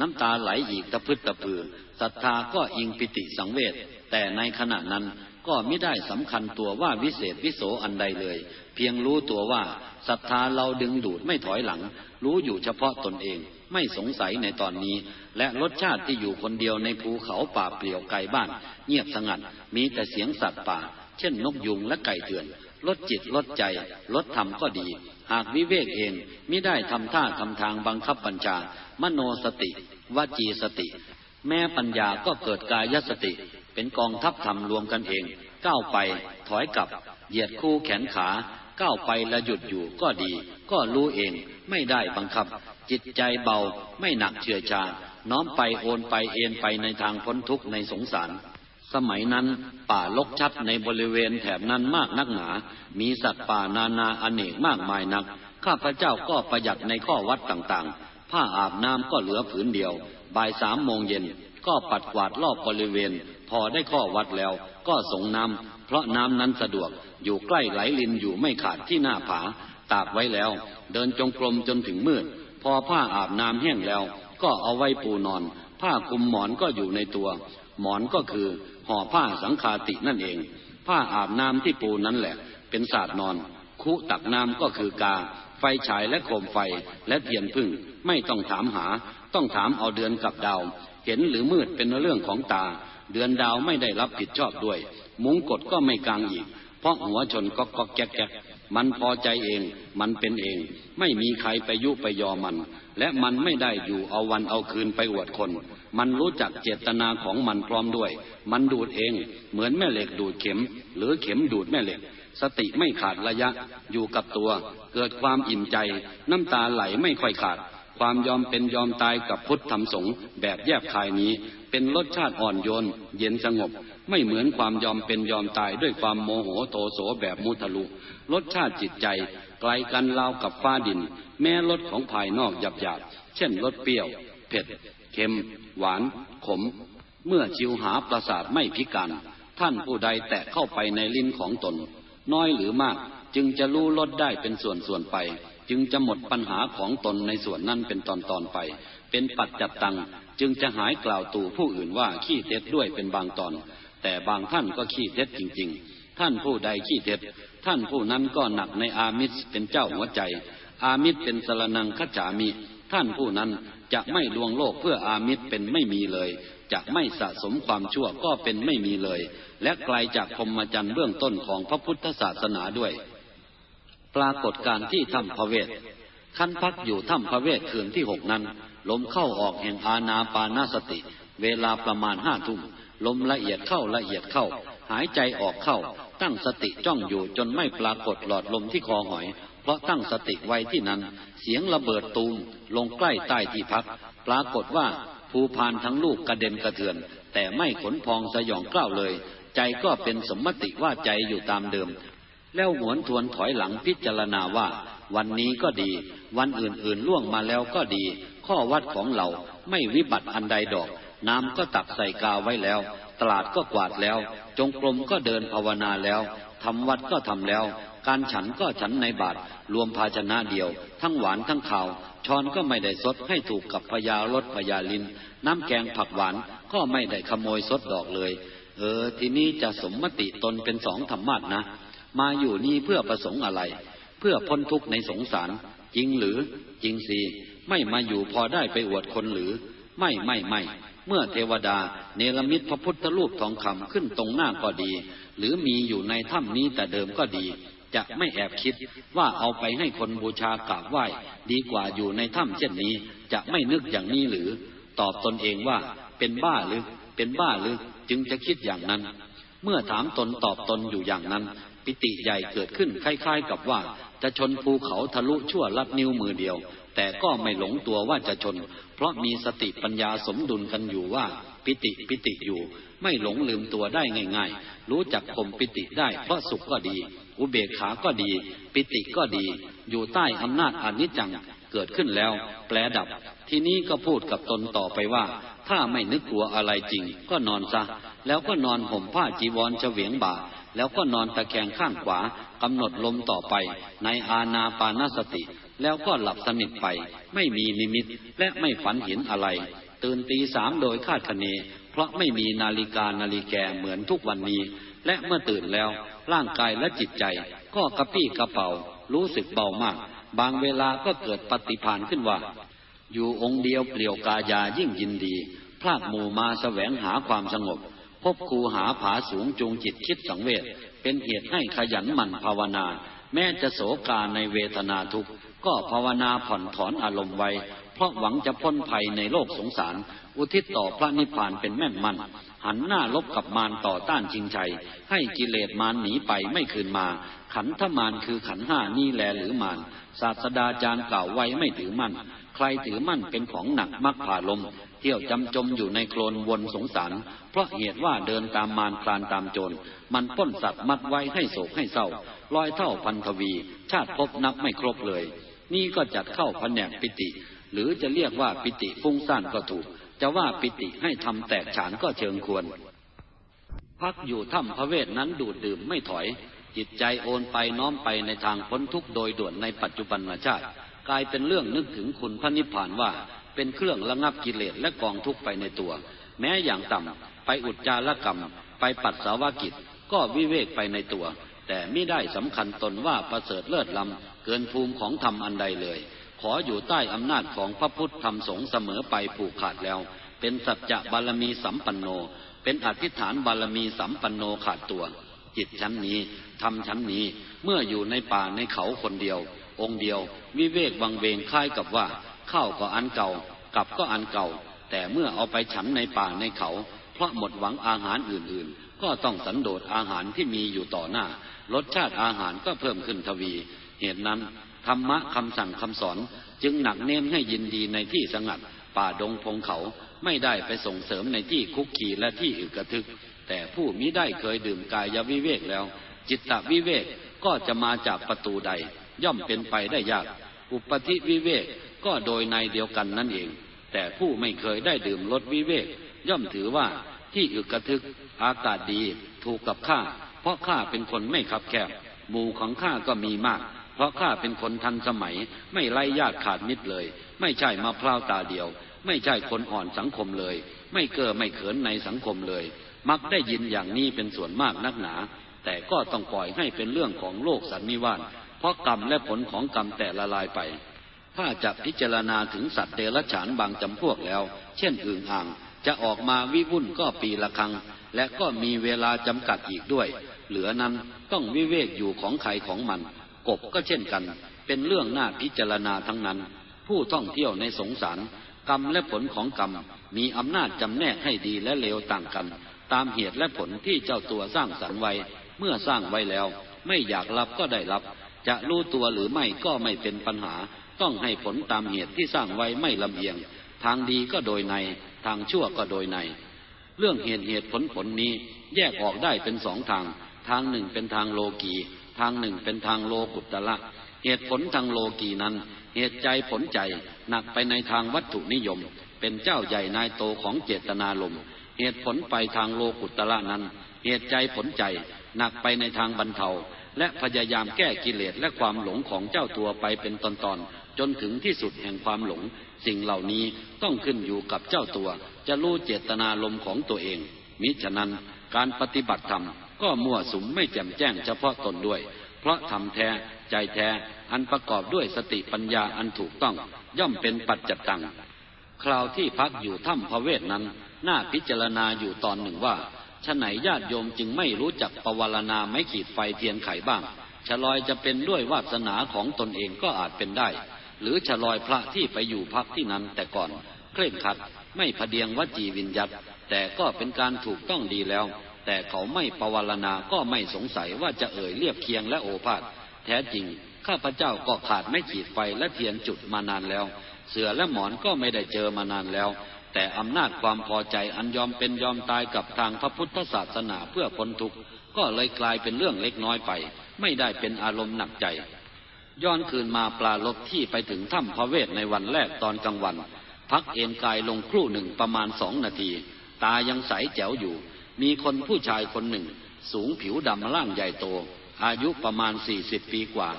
น้ำตาไหลอีกตะพึดตะพือศรัทธาก็อิงปิติสังเวชแต่ในขณะนั้นก็ไม่ได้สำคัญตัวว่าวิเศษวิโสอันใดเลย เพียงรู้ตัวว่าศรัทธาเราดึงดูดไม่ถอยหลัง รู้อยู่เฉพาะตนเอง ไม่สงสัยในตอนนี้ และรสชาติที่อยู่คนเดียวในภูเขาป่าเปลี่ยวไกลบ้าน เงียบสงัด มีแต่เสียงสัตว์ป่า เช่นนกยุงและไก่เถื่อนลดจิตลดใจลดธรรมก็ดี หากวิเวกเองมิได้ทำท่าทำทางบังคับบัญชา มโนสติวจีสติ แม้ปัญญาก็เกิดกายสติ เป็นกองทัพธรรมรวมกันเอง ก้าวไปถอยกลับ เหยียดคู่แขนขา ก้าวไปและหยุดอยู่ก็ดี ก็รู้เองไม่ได้บังคับ จิตใจเบาไม่หนักเชื่อชา น้อมไปโอนไปเอ็นไปในทางพ้นทุกข์ในสงสาร สมัยนั้นป่าลกชัดในบริเวณแถบนั้นมากนักหนา มีสัตว์ป่านานาอเนกมากมายนัก ข้าพเจ้าก็ประหยัดในข้อวัดต่างๆ ผ้าอาบน้ำก็เหลือผืนเดียว บ่ายสามโมงเย็นก็ปัดกวาดรอบบริเวณ พอได้ข้อวัดแล้ว ก็ส่งน้ำเพราะน้ำนั้นสะดวก อยู่ใกล้ไหลลินอยู่ไม่ขาดที่หน้าผา ตากไว้แล้ว เดินจงกรมจนถึงมืด พอผ้าอาบน้ำแห้งแล้ว ก็เอาไว้ปูนอน ผ้าคลุมหมอนก็อยู่ในตัว หมอนก็คือห่อผ้าสังคาตินั่นเอง ผ้าอาบน้ำที่ปูนั้นแหละ เป็นศาสตร์นอน คุตักน้ำก็คือกา ไฟฉายและโคมไฟและเทียนพึ่งไม่ต้องถามหา ต้องถามเอาเดือนกับดาว เห็นหรือมืดเป็นเรื่องของตา เดือนดาวไม่ได้รับผิดชอบด้วย มุ้งกดก็ไม่กลางอีก ราะหัวชนก็ก็แก๊กแก๊กมันพอใจเอง มันเป็นเอง ไม่มีใครไปยุไปยอมัน และมันไม่ได้อยู่เอาวันเอาคืนไปอวดคน มันรู้จักเจตนาของมันพร้อมด้วย มันดูดเอง เหมือนแม่เหล็กดูดเข็ม หรือเข็มดูดแม่เหล็ก สติไม่ขาดระยะ อยู่กับตัว เกิดความอิ่มใจ น้ำตาไหลไม่ค่อยขาด ความยอมเป็นยอมตายกับพุทธธรรมสงฆ์แบบแยบคายนี้ เป็นรสชาติอ่อนโยน เย็นสงบ ไม่เหมือนความยอมเป็นยอมตายด้วยความโมโหโตโสแบบมุทะลุรสชาติจิตใจ ไกลกันราวกับฟ้าดิน แม้รสของภายนอกหยาบหยาบเช่นรสเปรี้ยว เผ็ด เค็ม หวาน ขม เมื่อชิวหาประสาทไม่พิการท่านผู้ใดแตะเข้าไปในลิ้นของตน น้อยหรือมากจึงจะรู้ลดได้เป็นส่วนส่วนๆไป จึงจะหมดปัญหาของตนในส่วนนั้นเป็นตอนตอนไป เป็นปัจจัตตังจึงจะหายกล่าวตู่ผู้อื่นว่าขี้เท็จด้วยเป็นบางตอน แต่บางท่านก็ขี้เท็จจริง ๆ ท่านผู้ใดขี้เท็จท่านผู้นั้นก็หนักในอามิสเป็นเจ้าหัวใจ อามิสเป็นสรนังขจามิ ท่านผู้นั้นจะไม่ลวงโลกเพื่ออามิสเป็นไม่มีเลย จะไม่สะสมความชั่วก็เป็นไม่มีเลย และไกลจากพรมจรรย์เบื้องต้นของพระพุทธศาสนาด้วย ปรากฏการที่ถ้ำพระเวทขั้นพักอยู่ถ้ำพระเวทคืนที่หกนั้น ลมเข้าออกแห่งอาณาปานาสติ เวลาประมาณห้าทุ่มลมละเอียดเข้าละเอียดเข้า หายใจออกเข้า ตั้งสติจ้องอยู่จนไม่ปรากฏหลอดลมที่คอหอย เพราะตั้งสติไว้ที่นั้น เสียงระเบิดตูมลงใกล้ใต้ที่พัก ปรากฏว่าภูพานทั้งลูกกระเด็นกระเทือน แต่ไม่ขนพองสยองกล้าวเลย ใจก็เป็นสมมติว่าใจอยู่ตามเดิม แล้วหวนทวนถอยหลังพิจารณาว่า วันนี้ก็ดี วันอื่นๆล่วงมาแล้วก็ดี ข้อวัดของเราไม่วิบัติอันใดดอก น้ำก็ตักใส่กาไว้แล้ว ตลาดก็กวาดแล้ว จงกรมก็เดินภาวนาแล้วทำวัดก็ทำแล้ว การฉันก็ฉันในบาตรรวมภาชนะเดียว ทั้งหวานทั้งข่าวช้อนก็ไม่ได้ซดให้ถูกกับพยารสพยาลิน น้ำแกงผักหวานก็ไม่ได้ขโมยซดดอกเลย เออ ทีนี้จะสมมติตนเป็นสองธรรมาสนะ มาอยู่นี่เพื่อประสงค์อะไร เพื่อพ้นทุกข์ในสงสาร จริงหรือจริงสิไม่มาอยู่พอได้ไปอวดคนหรือ ไม่ไม่ไม่เมื่อเทวดา เนรมิตพระพุทธรูปทองคำขึ้นตรงหน้าก็ดี หรือมีอยู่ในถ้ำนี้แต่เดิมก็ดี จะไม่แอบคิดว่าเอาไปให้คนบูชากราบไหว้ ดีกว่าอยู่ในถ้ำเช่นนี้ จะไม่นึกอย่างนี้หรือ ตอบตนเองว่า เป็นบ้าหรือ เป็นบ้าหรือ จึงจะคิดอย่างนั้น เมื่อถามตนตอบตนอยู่อย่างนั้น ปิติใหญ่เกิดขึ้นคล้ายๆกับว่า จะชนภูเขาทะลุชั่วลัดนิ้วมือเดียว แต่ก็ไม่หลงตัวว่าจะชน เพราะมีสติปัญญาสมดุลกันอยู่ว่าปิติปิติอยู่ ไม่หลงลืมตัวได้ง่าย ๆ รู้จักข่มปิติได้เพราะสุขก็ดี อุเบกขาก็ดี ปิติก็ดี อยู่ใต้อำนาจอนิจจังเกิดขึ้นแล้ว แปลดับ ทีนี้ก็พูดกับตนต่อไปว่า ถ้าไม่นึกกลัวอะไรจริง ก็นอนซะ แล้วก็นอนห่มผ้าจีวรเฉวียงบ่า แล้วก็นอนตะแคงข้างขวากำหนดลมต่อไป ในอาณาปานสติ แล้วก็หลับสนิทไป ไม่มีนิมิตและไม่ฝันเห็นอะไร ตื่นตีสามโดยคาดคะเน เพราะไม่มีนาฬิกานาฬิแกเหมือนทุกวันนี้ และเมื่อตื่นแล้ว ร่างกายและจิตใจ ก็กระปี้กระเป๋า รู้สึกเบามาก บางเวลาก็เกิดปฏิภาณขึ้นว่า อยู่องค์เดียวเปลี่ยวกายายิ่งยินดีพลาดหมู่มาแสวงหาความสงบ พบครูหาผาสูงจูงจิตคิดสังเวชเป็นเหตุให้ขยันหมั่นภาวนา แม้จะโศกาในเวทนาทุกข์ก็ภาวนาผ่อนถอนอารมณ์ไว้ เพราะหวังจะพ้นภัยในโลกสงสาร อุทิศต่อพระนิพพานเป็นแม่นมัน หันหน้าลบกับมารต่อต้านชิงชัย ให้กิเลสมารหนีไปไม่คืนมา ขันธมารคือขันห้านี่แลหรือมารศาสดาจารย์กล่าวไว้ไม่ถือมั่น ใครถือมั่นเป็นของหนักมักผ่าลม ที่ยวจำจมอยู่ในโคลนวนสงสาร เพราะเหตุว่าเดินตามมารคลานตามโจร มันป้นสัตว์มัดไว้ให้โศกให้เศร้าลอยเท่าพันทวี ชาติพบนับไม่ครบเลย นี่ก็จัดเข้าแผนกปิติ หรือจะเรียกว่าปิติฟุ้งซ่านก็ถูก จะว่าปิติให้ทำแตกฉานก็เชิงควร พักอยู่ถ้ำพระเวทนั้นดูดดื่มไม่ถอย จิตใจโอนไปน้อมไปในทางพ้นทุกข์โดยด่วนในปัจจุบันชาติ กลายเป็นเรื่องนึกถึงคุณพระนิพพานว่า เป็นเครื่องระงับกิเลสและกองทุกข์ไปในตัว แม้อย่างต่ำไปอุจจารกรรม ไปปัสสาวกิจ ก็วิเวกไปในตัว แต่ไม่ได้สำคัญตนว่าประเสริฐเลิศล้ำเกินภูมิของธรรมอันใดเลย ขออยู่ใต้อำนาจของพระพุทธธรรมสงฆ์เสมอไปผูกขาดแล้ว เป็นสัจจะบารมีสัมปันโน เป็นอธิษฐานบารมีสัมปันโนขาดตัว จิตชั้นนี้ทำชั้นนี้เมื่ออยู่ในป่าในเขาคนเดียว องค์เดียว วิเวกวังเวงคล้ายกับว่า ข้าวก็อันเก่ากับก็อันเก่า แต่เมื่อเอาไปฉันในป่าในเขา เพราะหมดหวังอาหารอื่นๆ ก็ต้องสันโดษอาหารที่มีอยู่ต่อหน้ารสชาติอาหารก็เพิ่มขึ้นทวี เหตุนั้นธรรมะคำสั่งคำสอนจึงหนักเน้นให้ยินดีในที่สงัด ป่าดงพงเขาไม่ได้ไปส่งเสริมในที่คุกคีและที่อึกระทึก แต่ผู้มิได้เคยดื่มกายวิเวกแล้ว จิตตวิเวกก็จะมาจากประตูใด ย่อมเป็นไปได้ยาก อุปธิวิเวก ก็โดยในเดียวกันนั่นเอง แต่ผู้ไม่เคยได้ดื่มรสวิเวก ย่อมถือว่าที่อึกกระทึกอากาศดีถูกกับข้า เพราะข้าเป็นคนไม่ขับแคบหมู่ของข้าก็มีมาก เพราะข้าเป็นคนทันสมัย ไม่ไล่ญาติขาดมิตรเลย ไม่ใช่มาพร้าวตาเดียว ไม่ใช่คนอ่อนสังคมเลย ไม่เก้อไม่เขินในสังคมเลย มักได้ยินอย่างนี้เป็นส่วนมากนักหนา แต่ก็ต้องปล่อยให้เป็นเรื่องของโลกสันนิวาสเพราะกรรมและผลของกรรมแต่ละลายไป ถ้าจะพิจารณาถึงสัตว์เดรัจฉานบางจำพวกแล้ว เช่นอึ่งอ่าง จะออกมาวิวุ่นก็ปีละครั้ง และก็มีเวลาจำกัดอีกด้วย เหลือนั้นต้องวิเวกอยู่ของใครของมัน กบก็เช่นกัน เป็นเรื่องน่าพิจารณาทั้งนั้น ผู้ท่องเที่ยวในสงสาร กรรมและผลของกรรม มีอำนาจจำแนกให้ดีและเลวต่างกัน ตามเหตุและผลที่เจ้าตัวสร้างสรรค์ไว้ เมื่อสร้างไว้แล้ว ไม่อยากรับก็ได้รับ จะรู้ตัวหรือไม่ก็ไม่เป็นปัญหา ต้องให้ผลตามเหตุที่สร้างไว้ไม่ลำเอียง ทางดีก็โดยใน ทางชั่วก็โดยใน เรื่องเหตุเหตุผลผลนี้แยกออกได้เป็นสองทาง ทางหนึ่งเป็นทางโลกี ทางหนึ่งเป็นทางโลกุตละ เหตุผลทางโลกีนั้น เหตุใจผลใจหนักไปในทางวัตถุนิยม เป็นเจ้าใหญ่นายโตของเจตนารมเหตุผลไปทางโลกุตละนั้น เหตุใจผลใจหนักไปในทางบรรเทาและพยายามแก้กิเลสและความหลงของเจ้าตัวไปเป็นตอน จนถึงที่สุดแห่งความหลง สิ่งเหล่านี้ต้องขึ้นอยู่กับเจ้าตัว จะรู้เจตนารมของตัวเอง มิฉะนั้นการปฏิบัติธรรมก็มั่วสุมไม่แจ่มแจ้งเฉพาะตนด้วย เพราะทำแท้ใจแท้อันประกอบด้วยสติปัญญาอันถูกต้องย่อมเป็นปัจจตังคราวที่พักอยู่ถ้ำพระเวทนั้น น่าพิจารณาอยู่ตอนหนึ่งว่าฉไหนญาติโยมจึงไม่รู้จักปวารณาไม่ขีดไฟเทียนไขบ้าง ฉลอยจะเป็นด้วยวาสนาของตนเองก็อาจเป็นได้ หรือฉลอยพระที่ไปอยู่พักที่นั้นแต่ก่อนเคร่งขัดไม่พเดียงวจีวิญญัตแต่ก็เป็นการถูกต้องดีแล้ว แต่เขาไม่ปวารณาก็ไม่สงสัยว่าจะเอ่ยเรียบเคียงและโอภาษแท้จริง ข้าพเจ้าก็ขาดไม่ขีดไฟและเทียนจุดมานานแล้ว เสือและหมอนก็ไม่ได้เจอมานานแล้ว แต่อำนาจความพอใจอันยอมเป็นยอมตายกับทางพระพุทธศาสนาเพื่อพ้นทุกข์ก็เลยกลายเป็นเรื่องเล็กน้อยไป ไม่ได้เป็นอารมณ์หนักใจ ย้อนคืนมาปลาลบที่ไปถึงถ้ำพระเวทในวันแรกตอนกลางวัน พักเอนกายลงครู่หนึ่งประมาณสองนาที ตายังใสแจ๋วอยู่ มีคนผู้ชายคนหนึ่ง สูงผิวดำร่างใหญ่โต อายุประมาณสี่สิบปีกว่า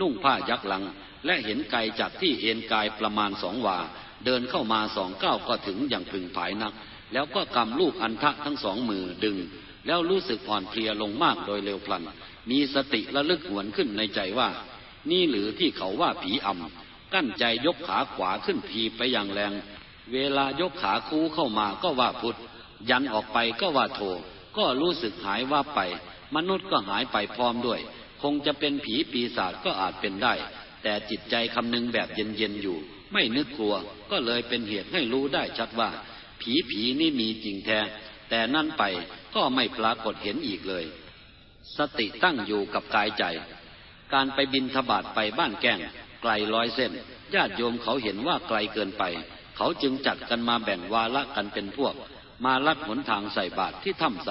นุ่งผ้ายักหลัง และเห็นไกลจากที่เอนกายประมาณสองวา เดินเข้ามาสองก้าวก็ถึงอย่างพึงผายนัก แล้วก็กำลูกอันทะทั้งสองมือดึง แล้วรู้สึกอ่อนเพลียลงมากโดยเร็วพลัน มีสติระลึกหวนขึ้นในใจว่า นี่หรือที่เขาว่าผีอำกั้นใจยกขาขวาขึ้นทีไปอย่างแรง เวลายกขาคูเข้ามาก็ว่าพุทธยันออกไปก็ว่าโท ก็รู้สึกหายว่าไป มนุษย์ก็หายไปพร้อมด้วย คงจะเป็นผีปีศาจก็อาจเป็นได้ แต่จิตใจคำนึงแบบเย็นๆอยู่ ไม่นึกกลัว ก็เลยเป็นเหตุให้รู้ได้ชัดว่า ผีผีนี่มีจริงแท้ แต่นั่นไปก็ไม่ปรากฏเห็นอีกเลย สติตั้งอยู่กับกายใจ การไปบินทบาทไปบ้านแก้งไกลร้อยเส้น ญาติโยมเขาเห็นว่าไกลเกินไป เขาจึงจัดกันมาแบ่งวาระกันเป็นพวก มาลัดหนทางใส่บาตรที่ถ้ำใส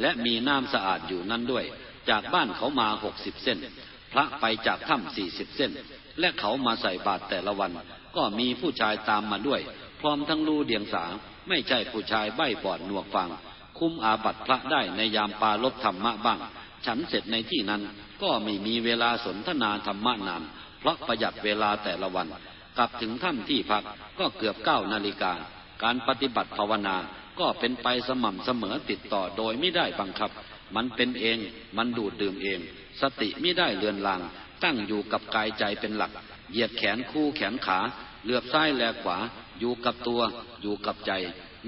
และมีน้ำสะอาดอยู่นั่นด้วย จากบ้านเขามาหกสิบเส้น พระไปจากถ้ำสี่สิบเส้น และเขามาใส่บาตรแต่ละวัน ก็มีผู้ชายตามมาด้วย พร้อมทั้งรูเดียงสาไม่ใช่ผู้ชายใบ้บอดหนวกฟัง คุ้มอาบัตพระได้ในยามปาลบธรรมะบ้าง ฉันเสร็จในที่นั้นก็ไม่มีเวลาสนทนาธรรมะนานเพราะประหยัดเวลาแต่ละวัน กลับถึงถ้ำที่พักก็เกือบเก้านาฬิกา การปฏิบัติภาวนาก็เป็นไปสม่ำเสมอติดต่อโดยไม่ได้บังคับ มันเป็นเอง มันดูดดื่มเอง สติไม่ได้เลือนลาง ตั้งอยู่กับกายใจเป็นหลัก เหยียดแขนคู่แขนขา เหลือบซ้ายแลขวา อยู่กับตัว อยู่กับใจ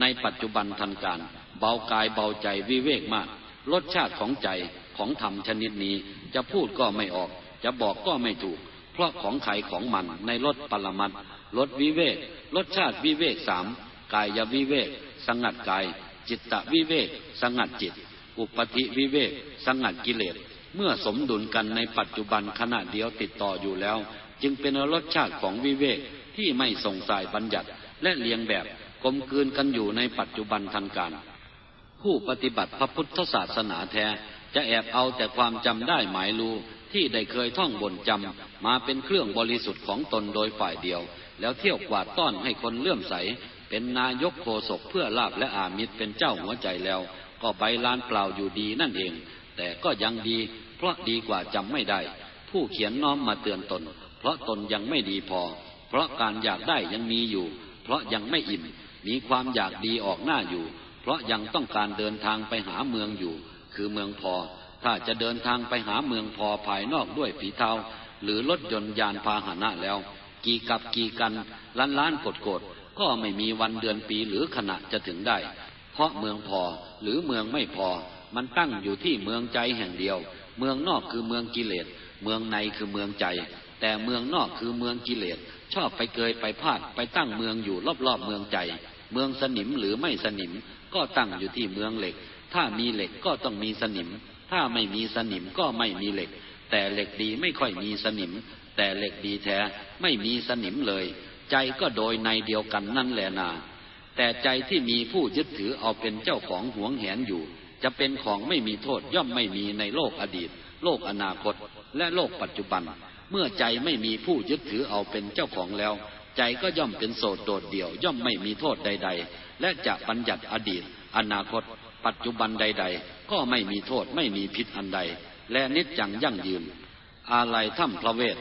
ในปัจจุบันทันการ เบากายเบาใจวิเวกมาก รสชาติของใจ ของธรรมชนิดนี้ จะพูดก็ไม่ออก จะบอกก็ไม่ถูก เพราะของใครของมันในรถปรมัตรถวิเวกรสชาติวิเวกสามกายวิเวกสงัดกาย จิตตวิเวกสงัดจิต อุปธิวิเวกสงัดกิเลส เมื่อสมดุลกันในปัจจุบันขณะเดียวติดต่ออยู่แล้ว จึงเป็นรสชาติของวิเวกที่ไม่ส่งสายบัญญัติและเลียงแบบกลมกลืนกันอยู่ในปัจจุบันทันการ ผู้ปฏิบัติพระพุทธศาสนาแท้ จะแอบเอาแต่ความจำได้หมายรู้ที่ได้เคยท่องบนจำมาเป็นเครื่องบริสุทธิ์ของตนโดยฝ่ายเดียว แล้วเที่ยวกวาดต้อนให้คนเลื่อมใส เป็นนายกโคศกเพื่อลาบและอามิตรเป็นเจ้าหัวใจแล้ว ก็ใบลานเปล่าอยู่ดีนั่นเอง แต่ก็ยังดี เพราะดีกว่าจำไม่ได้ ผู้เขียนน้อมมาเตือนตน เพราะตนยังไม่ดีพอ เพราะการอยากได้ยังมีอยู่ เพราะยังไม่อิ่มมีความอยากดีออกหน้าอยู่ เพราะยังต้องการเดินทางไปหาเมืองอยู่ คือเมืองพอ ถ้าจะเดินทางไปหาเมืองพอภายนอกด้วยฝีเท้าหรือรถยนต์ยานพาหนะแล้ว กี่กับกี่กันล้านล้านกดกดก็ไม่มีวันเดือนปีหรือขณะจะถึงได้ เพราะเมืองพอหรือเมืองไม่พอ มันตั้งอยู่ที่เมืองใจแห่งเดียว เมืองนอกคือเมืองกิเลส เมืองในคือเมืองใจ แต่เมืองนอกคือเมืองกิเลส ชอบไปเกยไปพาดไปตั้งเมืองอยู่รอบๆเมืองใจ เมืองสนิมหรือไม่สนิมก็ตั้งอยู่ที่เมืองเหล็ก ถ้ามีเหล็กก็ต้องมีสนิม ถ้าไม่มีสนิมก็ไม่มีเหล็ก แต่เหล็กดีไม่ค่อยมีสนิม แต่เหล็กดีแท้ไม่มีสนิมเลย ใจก็โดยในเดียวกันนั่นแหละนา แต่ใจที่มีผู้ยึดถือเอาเป็นเจ้าของหวงแหนอยู่ จะเป็นของไม่มีโทษย่อมไม่มีในโลกอดีต โลกอนาคต และโลกปัจจุบัน เมื่อใจไม่มีผู้ยึดถือเอาเป็นเจ้าของแล้ว ใจก็ย่อมเป็นโสดโดดเดี่ยว ย่อมไม่มีโทษใด ๆ และจะบัญญัติอดีต อนาคต ปัจจุบันใด ๆ ก็ไม่มีโทษไม่มีพิษอันใด และนิจจังยั่งยืน อาลัยถ้ำพระเวท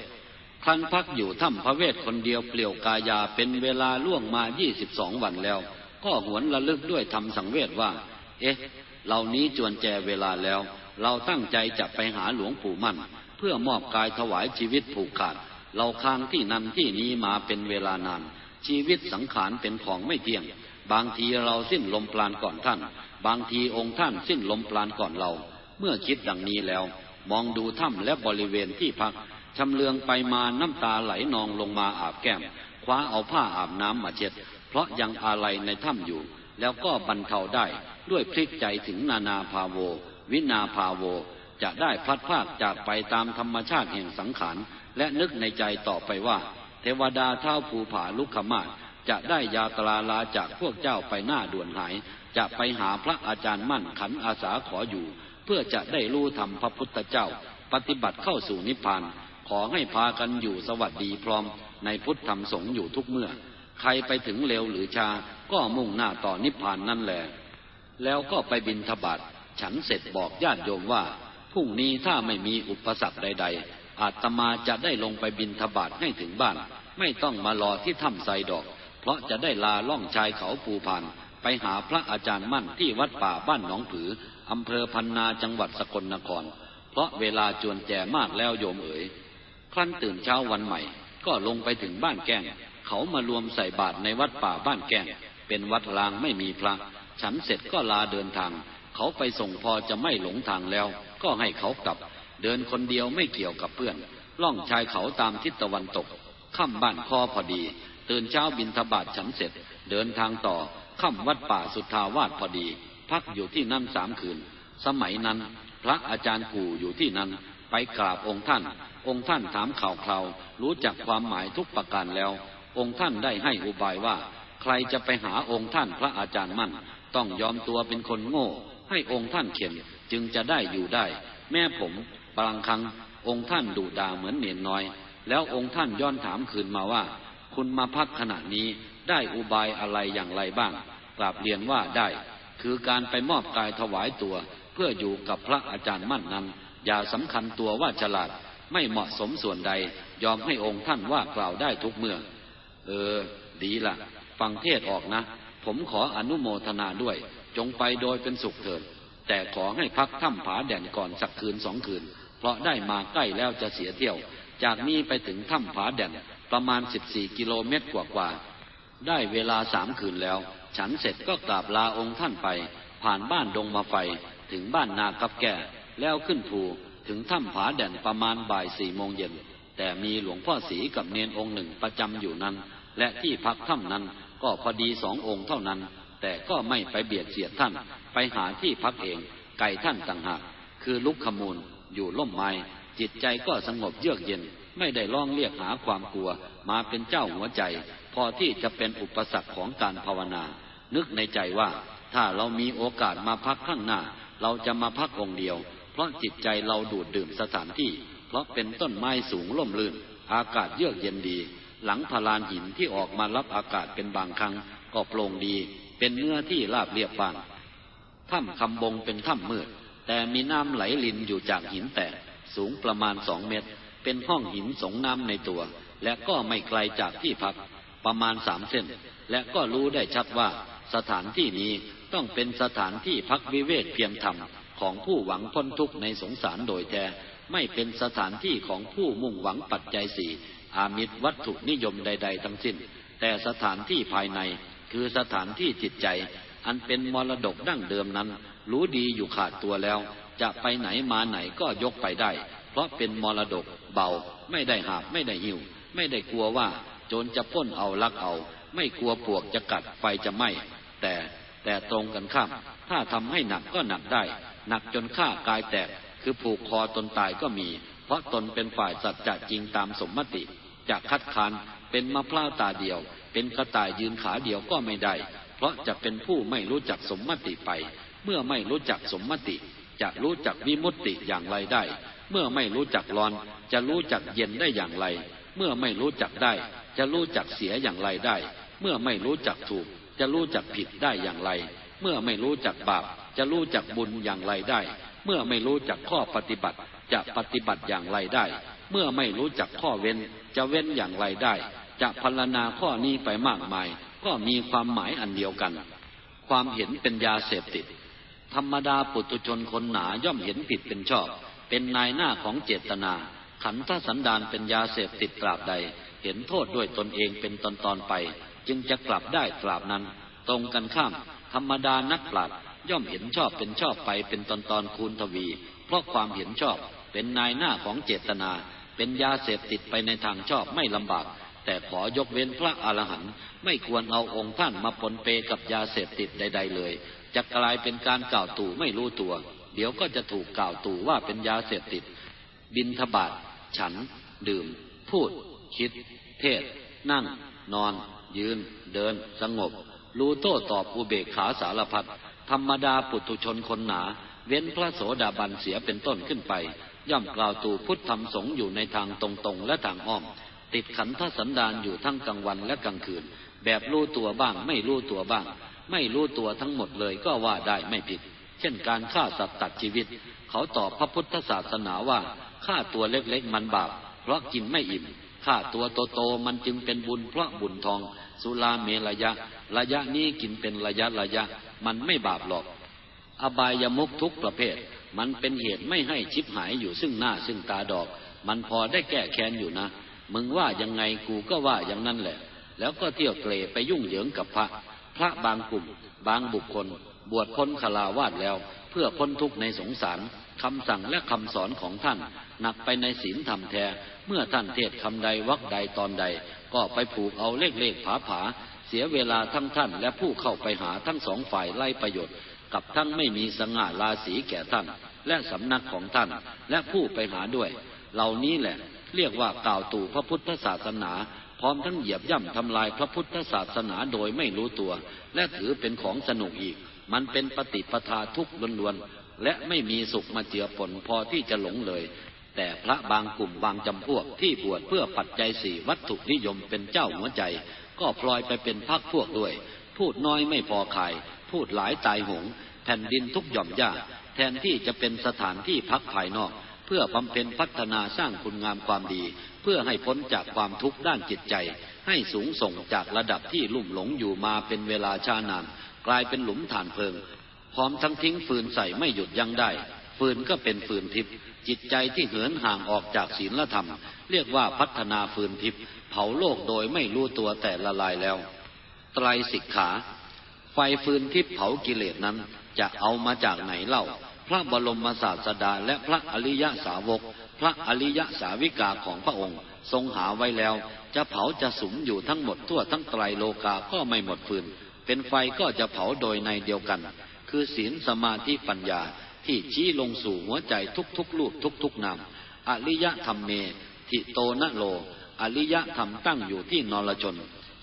ท่านพักอยู่ถ้ำพระเวทคนเดียวเปลี่ยวกายาเป็นเวลาล่วงมายี่สิบสองวันแล้ว ก็หวนระลึกด้วยทำสังเวชว่า เอ๊ะ เหล่านี้จวนแจเวลาแล้ว เราตั้งใจจะไปหาหลวงปู่มั่น เพื่อมอบกายถวายชีวิตผูกขาด เราค้างที่นั่นที่นี้มาเป็นเวลานาน ชีวิตสังขารเป็นของไม่เที่ยง บางทีเราสิ้นลมปราณก่อนท่าน บางทีองค์ท่านสิ้นลมปราณก่อนเรา เมื่อคิดดังนี้แล้ว มองดูถ้ำและบริเวณที่พักชำเลืองไปมาน้ำตาไหลนองลงมาอาบแก้ม คว้าเอาผ้าอาบน้ำมาเช็ด เพราะยังอาลัยในถ้ำอยู่ แล้วก็บรรเทาได้ด้วยพลิกใจถึงนานาภาโว วินาภาโว จะได้พัดภาคจากไปตามธรรมชาติแห่งสังขาร และนึกในใจต่อไปว่า เทวดาเท่าภูผาลุกขมาศ จะได้ยาตราลาจากพวกเจ้าไปหน้าด่วนหาย จะไปหาพระอาจารย์มั่นขันอาสาขออยู่ เพื่อจะได้รู้ธรรมพระพุทธเจ้า ปฏิบัติเข้าสู่นิพพานขอให้พากันอยู่สวัสดีพร้อม ในพุทธธรรมสงฆ์อยู่ทุกเมื่อ ใครไปถึงเร็วหรือชาก็มุ่งหน้าต่อนิพพานนั่นแหละแล้วก็ไปบินทบาทฉันเสร็จบอกญาติโยมว่าพรุ่งนี้ถ้าไม่มีอุปสรรคใด ๆ อาตมาจะได้ลงไปบินทบาทให้ถึงบ้าน ไม่ต้องมารอที่ถ้ำไซดอก เพราะจะได้ลาล่องชายเขาภูพานไปหาพระอาจารย์มั่นที่วัดป่าบ้านหนองผืออำเภอพันนาจังหวัดสกลนคร เพราะเวลาจวนแจมากแล้วโยมเอ๋ยครั้นตื่นเช้าวันใหม่ ก็ลงไปถึงบ้านแก้ง เขามารวมใส่บาตรในวัดป่าบ้านแก้ง เป็นวัดลางไม่มีพระ ฉันเสร็จก็ลาเดินทาง เขาไปส่งพอจะไม่หลงทางแล้ว ก็ให้เขากลับ เดินคนเดียวไม่เกี่ยวกับเพื่อน ล่องชายเขาตามทิศตะวันตกค่ำบ้านคอพอดี ตื่นเช้าบินทบาทฉันเสร็จ เดินทางต่อค่ำวัดป่าสุทธาวาสพอดี พักอยู่ที่นั่นสามคืน สมัยนั้น พระอาจารย์กู่อยู่ที่นั้น ไปกราบองค์ท่าน องค์ท่านถามข่าวคราวรู้จักความหมายทุกประการแล้ว องค์ท่านได้ให้อุบายว่า ใครจะไปหาองค์ท่านพระอาจารย์มั่น ต้องยอมตัวเป็นคนโง่ ให้องค์ท่านเข็นจึงจะได้อยู่ได้ แม่ผมบางครั้งองค์ท่านดุด่าเหมือนเนียนน้อย แล้วองค์ท่านย้อนถามคืนมาว่า คุณมาพักขณะนี้ได้อุบายอะไรอย่างไรบ้าง กราบเรียนว่าได้ คือการไปมอบกายถวายตัว เพื่ออยู่กับพระอาจารย์มั่นนั้น อย่าสำคัญตัวว่าฉลาด ไม่เหมาะสมส่วนใด ยอมให้องค์ท่านว่ากล่าวได้ทุกเมื่อ เออ ดีละ่ะ ฟังเทศออกนะ ผมขออนุโมทนาด้วย จงไปโดยเป็นสุขเถิด แต่ขอให้พักถ้ำผาแด่นก่อนสักคืนสองคืน เพราะได้มาใกล้แล้วจะเสียเที่ยว จากนี้ไปถึงถ้ำผาแด่น ประมาณสิบสี่กิโลเมตรกว่าๆได้เวลาสามคืนแล้ว ฉันเสร็จก็กราบลาองค์ท่านไป ผ่านบ้านดงมาไฟ ถึงบ้านนากับแก่ แล้วขึ้นภูถึงถ้ำผาแด่นประมาณบ่ายสี่โมงเย็น แต่มีหลวงพ่อศรีกับเนนองค์หนึ่งประจำอยู่นั้น และที่พักถ้ำนั้นก็พอดีสององค์เท่านั้น แต่ก็ไม่ไปเบียดเสียดท่าน ไปหาที่พักเอง ไก่ท่านต่างหาก คือลุกขมูล อยู่ล่มไม้จิตใจก็สงบเยือกเย็น ไม่ได้ร้องเรียกหาความกลัว มาเป็นเจ้าหัวใจ พอที่จะเป็นอุปสรรคของการภาวนา นึกในใจว่า ถ้าเรามีโอกาสมาพักข้างหน้า เราจะมาพักองเดียว เพราะจิตใจเราดูดดื่มสถานที่ เพราะเป็นต้นไม้สูงล่มลื่น อากาศเยือกเย็นดี หลังพลานหินที่ออกมารับอากาศเป็นบางครั้ง ก็โปร่งดี เป็นเนื้อที่ราบเรียบบางถ้ำคำบงเป็นถ้ำมืดแต่มีน้ำไหลลินอยู่จากหินแตกสูงประมาณสองเมตร เป็นห้องหินสงน้ำในตัว และก็ไม่ไกลจากที่พักประมาณสามเส้น และก็รู้ได้ชัดว่าสถานที่นี้ต้องเป็นสถานที่พักวิเวกเพียงธรรมของผู้หวังพ้นทุกข์ในสงสารโดยแท้ ไม่เป็นสถานที่ของผู้มุ่งหวังปัจจัยสี่อามิตรวัตถุนิยมใด ๆ ทั้งสิ้น แต่สถานที่ภายในคือสถานที่จิตใจ อันเป็นมรดกดั้งเดิมนั้น รู้ดีอยู่ขาดตัวแล้ว จะไปไหนมาไหนก็ยกไปได้ เพราะเป็นมรดกเบา ไม่ได้หาบไม่ได้หิว ไม่ได้กลัวว่าโจรจะป้นเอาลักเอา ไม่กลัวปวกจะกัดไฟจะไหม้แต่แต่ตรงกันข้าม ถ้าทำให้หนักก็หนักได้ หนักจนฆ่ากายแตก คือผูกคอตนตายก็มี เพราะตนเป็นฝ่ายสัจจะจริงตามสมมติจะคัดค้านเป็นมะพร้าวตาเดียว เป็นกระต่ายยืนขาเดียวก็ไม่ได้ เพราะจะเป็นผู้ไม่รู้จักสมมติไป เมื่อไม่รู้จักสมมติ จะรู้จักวิมุตติอย่างไรได้ เมื่อไม่รู้จักร้อน จะรู้จักเย็นได้อย่างไร เมื่อไม่รู้จักได้ จะรู้จักเสียอย่างไรได้ เมื่อไม่รู้จักถูก จะรู้จักผิดได้อย่างไร เมื่อไม่รู้จักบาป จะรู้จักบุญอย่างไรได้ เมื่อไม่รู้จักข้อปฏิบัติ จะปฏิบัติอย่างไรได้ เมื่อไม่รู้จักข้อเว้น จะเว้นอย่างไรได้ จะพรรณนาข้อนี้ไปมากมาย ก็มีความหมายอันเดียวกัน ความเห็นเป็นยาเสพติด ธรรมดาปุตุชนคนหนาย่อมเห็นผิดเป็นชอบ เป็นนายหน้าของเจตนา ขันธสันดานเป็นยาเสพติดตราบใด เห็นโทษด้วยตนเองเป็นตอนตอนไป จึงจะกลับได้ตราบนั้น ตรงกันข้าม ธรรมดานักปราชญ์ย่อมเห็นชอบเป็นชอบไปเป็นตอนตอนคูณทวี เพราะความเห็นชอบเป็นนายหน้าของเจตนา เป็นยาเสพติดไปในทางชอบไม่ลำบาก แต่ขอยกเว้นพระอรหันต์ไม่ควรเอาองค์ท่านมาปนเปกับยาเสพติดใด ๆ เลย จะกลายเป็นการกล่าวตู่ไม่รู้ตัว เดี๋ยวก็จะถูกกล่าวตู่ว่าเป็นยาเสพติด บินทบาทฉัน ดื่ม พูด คิด เทศ นั่ง นอน ยืน เดิน สงบ รู้โต้ตอบอุเบกขาสารพัดธรรมดาปุตุชนคนหนา เว้นพระโสดาบันเสียเป็นต้นขึ้นไป ย่อมกล่าวตู่พุทธธรรมสงอยู่ในทางตรงๆ และทางอ้อม ติดขันธสันดานอยู่ทั้งกลางวันและกลางคืน แบบรู้ตัวบ้างไม่รู้ตัวบ้าง ไม่รู้ตัวทั้งหมดเลยก็ว่าได้ไม่ผิด เช่นการฆ่าสัตว์ตัดชีวิต เขาตอบพระพุทธศาสนาว่าฆ่าตัวเล็กๆมันบาป เพราะกินไม่อิ่มฆ่าตัวโตๆมันจึงเป็นบุญเพราะบุญทอง สุราเมระยะ ระยะนี้กินเป็นระยะระยะ มันไม่บาปหรอก อบายมุกทุกประเภท มันเป็นเหตุไม่ให้ชิบหายอยู่ซึ่งหน้าซึ่งตาดอก มันพอได้แก้แค้นอยู่นะ มึงว่ายังไงกูก็ว่าอย่างนั้นแหละ แล้วก็เที่ยวเตรไปยุ่งเหยิงกับพระ พระบางกลุ่ม บางบุคคล บวชพ้นคลาวาสแล้ว เพื่อพ้นทุกข์ในสงสารคำสั่งและคำสอนของท่าน หนักไปในศีลธรรมแท้ เมื่อท่านเทศคำใดวักใดตอนใด ก็ไปผูกเอาเลขเลขผาผา เสียเวลาทั้งท่านและผู้เข้าไปหาทั้งสองฝ่ายไล่ประโยชน์ กับทั้งไม่มีสง่าราศีแก่ท่าน และสำนักของท่าน และผู้ไปหาด้วย เหล่านี้แหละ เรียกว่ากล่าวตู่พระพุทธศาสนา ร้อมทั้งเหยียบย่ำทำลายพระพุทธศาสนาโดยไม่รู้ตัว และถือเป็นของสนุกอีก มันเป็นปฏิปทาทุกข์ล้วนๆ และไม่มีสุขมาเจือปนพอที่จะหลงเลย แต่พระบางกลุ่มบางจำพวกที่บวชเพื่อปัจจัยสี่วัตถุนิยมเป็นเจ้าหัวใจ ก็พลอยไปเป็นพักพวกด้วย พูดน้อยไม่พอขาย พูดหลายตายหง แผ่นดินทุกหย่อมหญ้าแทนที่จะเป็นสถานที่พักภายนอก เพื่อบำเพ็ญพัฒนาสร้างคุณงามความดี เพื่อให้พ้นจากความทุกข์ด้านจิตใจ ให้สูงส่งจากระดับที่ลุ่มหลงอยู่มาเป็นเวลาชานาน กลายเป็นหลุมฐานเพลิง พร้อมทั้งทิ้งฟืนใส่ไม่หยุดยั้งได้ ฟืนก็เป็นฟืนทิพย์จิตใจที่เหินห่างออกจากศีลธรรม เรียกว่าพัฒนาฟืนทิพย์เผาโลกโดยไม่รู้ตัวแต่ละลายแล้ว ไตรสิกขา ไฟฟืนทิพย์เผากิเลสนั้นจะเอามาจากไหนเล่า ระบรมศาสดาและพระอริยสาวก พระอริยสาวิกาของพระองค์ ทรงหาไว้แล้ว จะเผาจะสุมอยู่ทั้งหมดทั่วทั้งไตรโลกาก็ไม่หมดฟืน เป็นไฟก็จะเผาโดยในเดียวกัน คือศีลสมาธิปัญญาที่ชี้ลงสู่หัวใจทุกๆลูกทุกๆนามอริยธรรมเมทิโตนะโล อริยธรรมตั้งอยู่ที่นรชน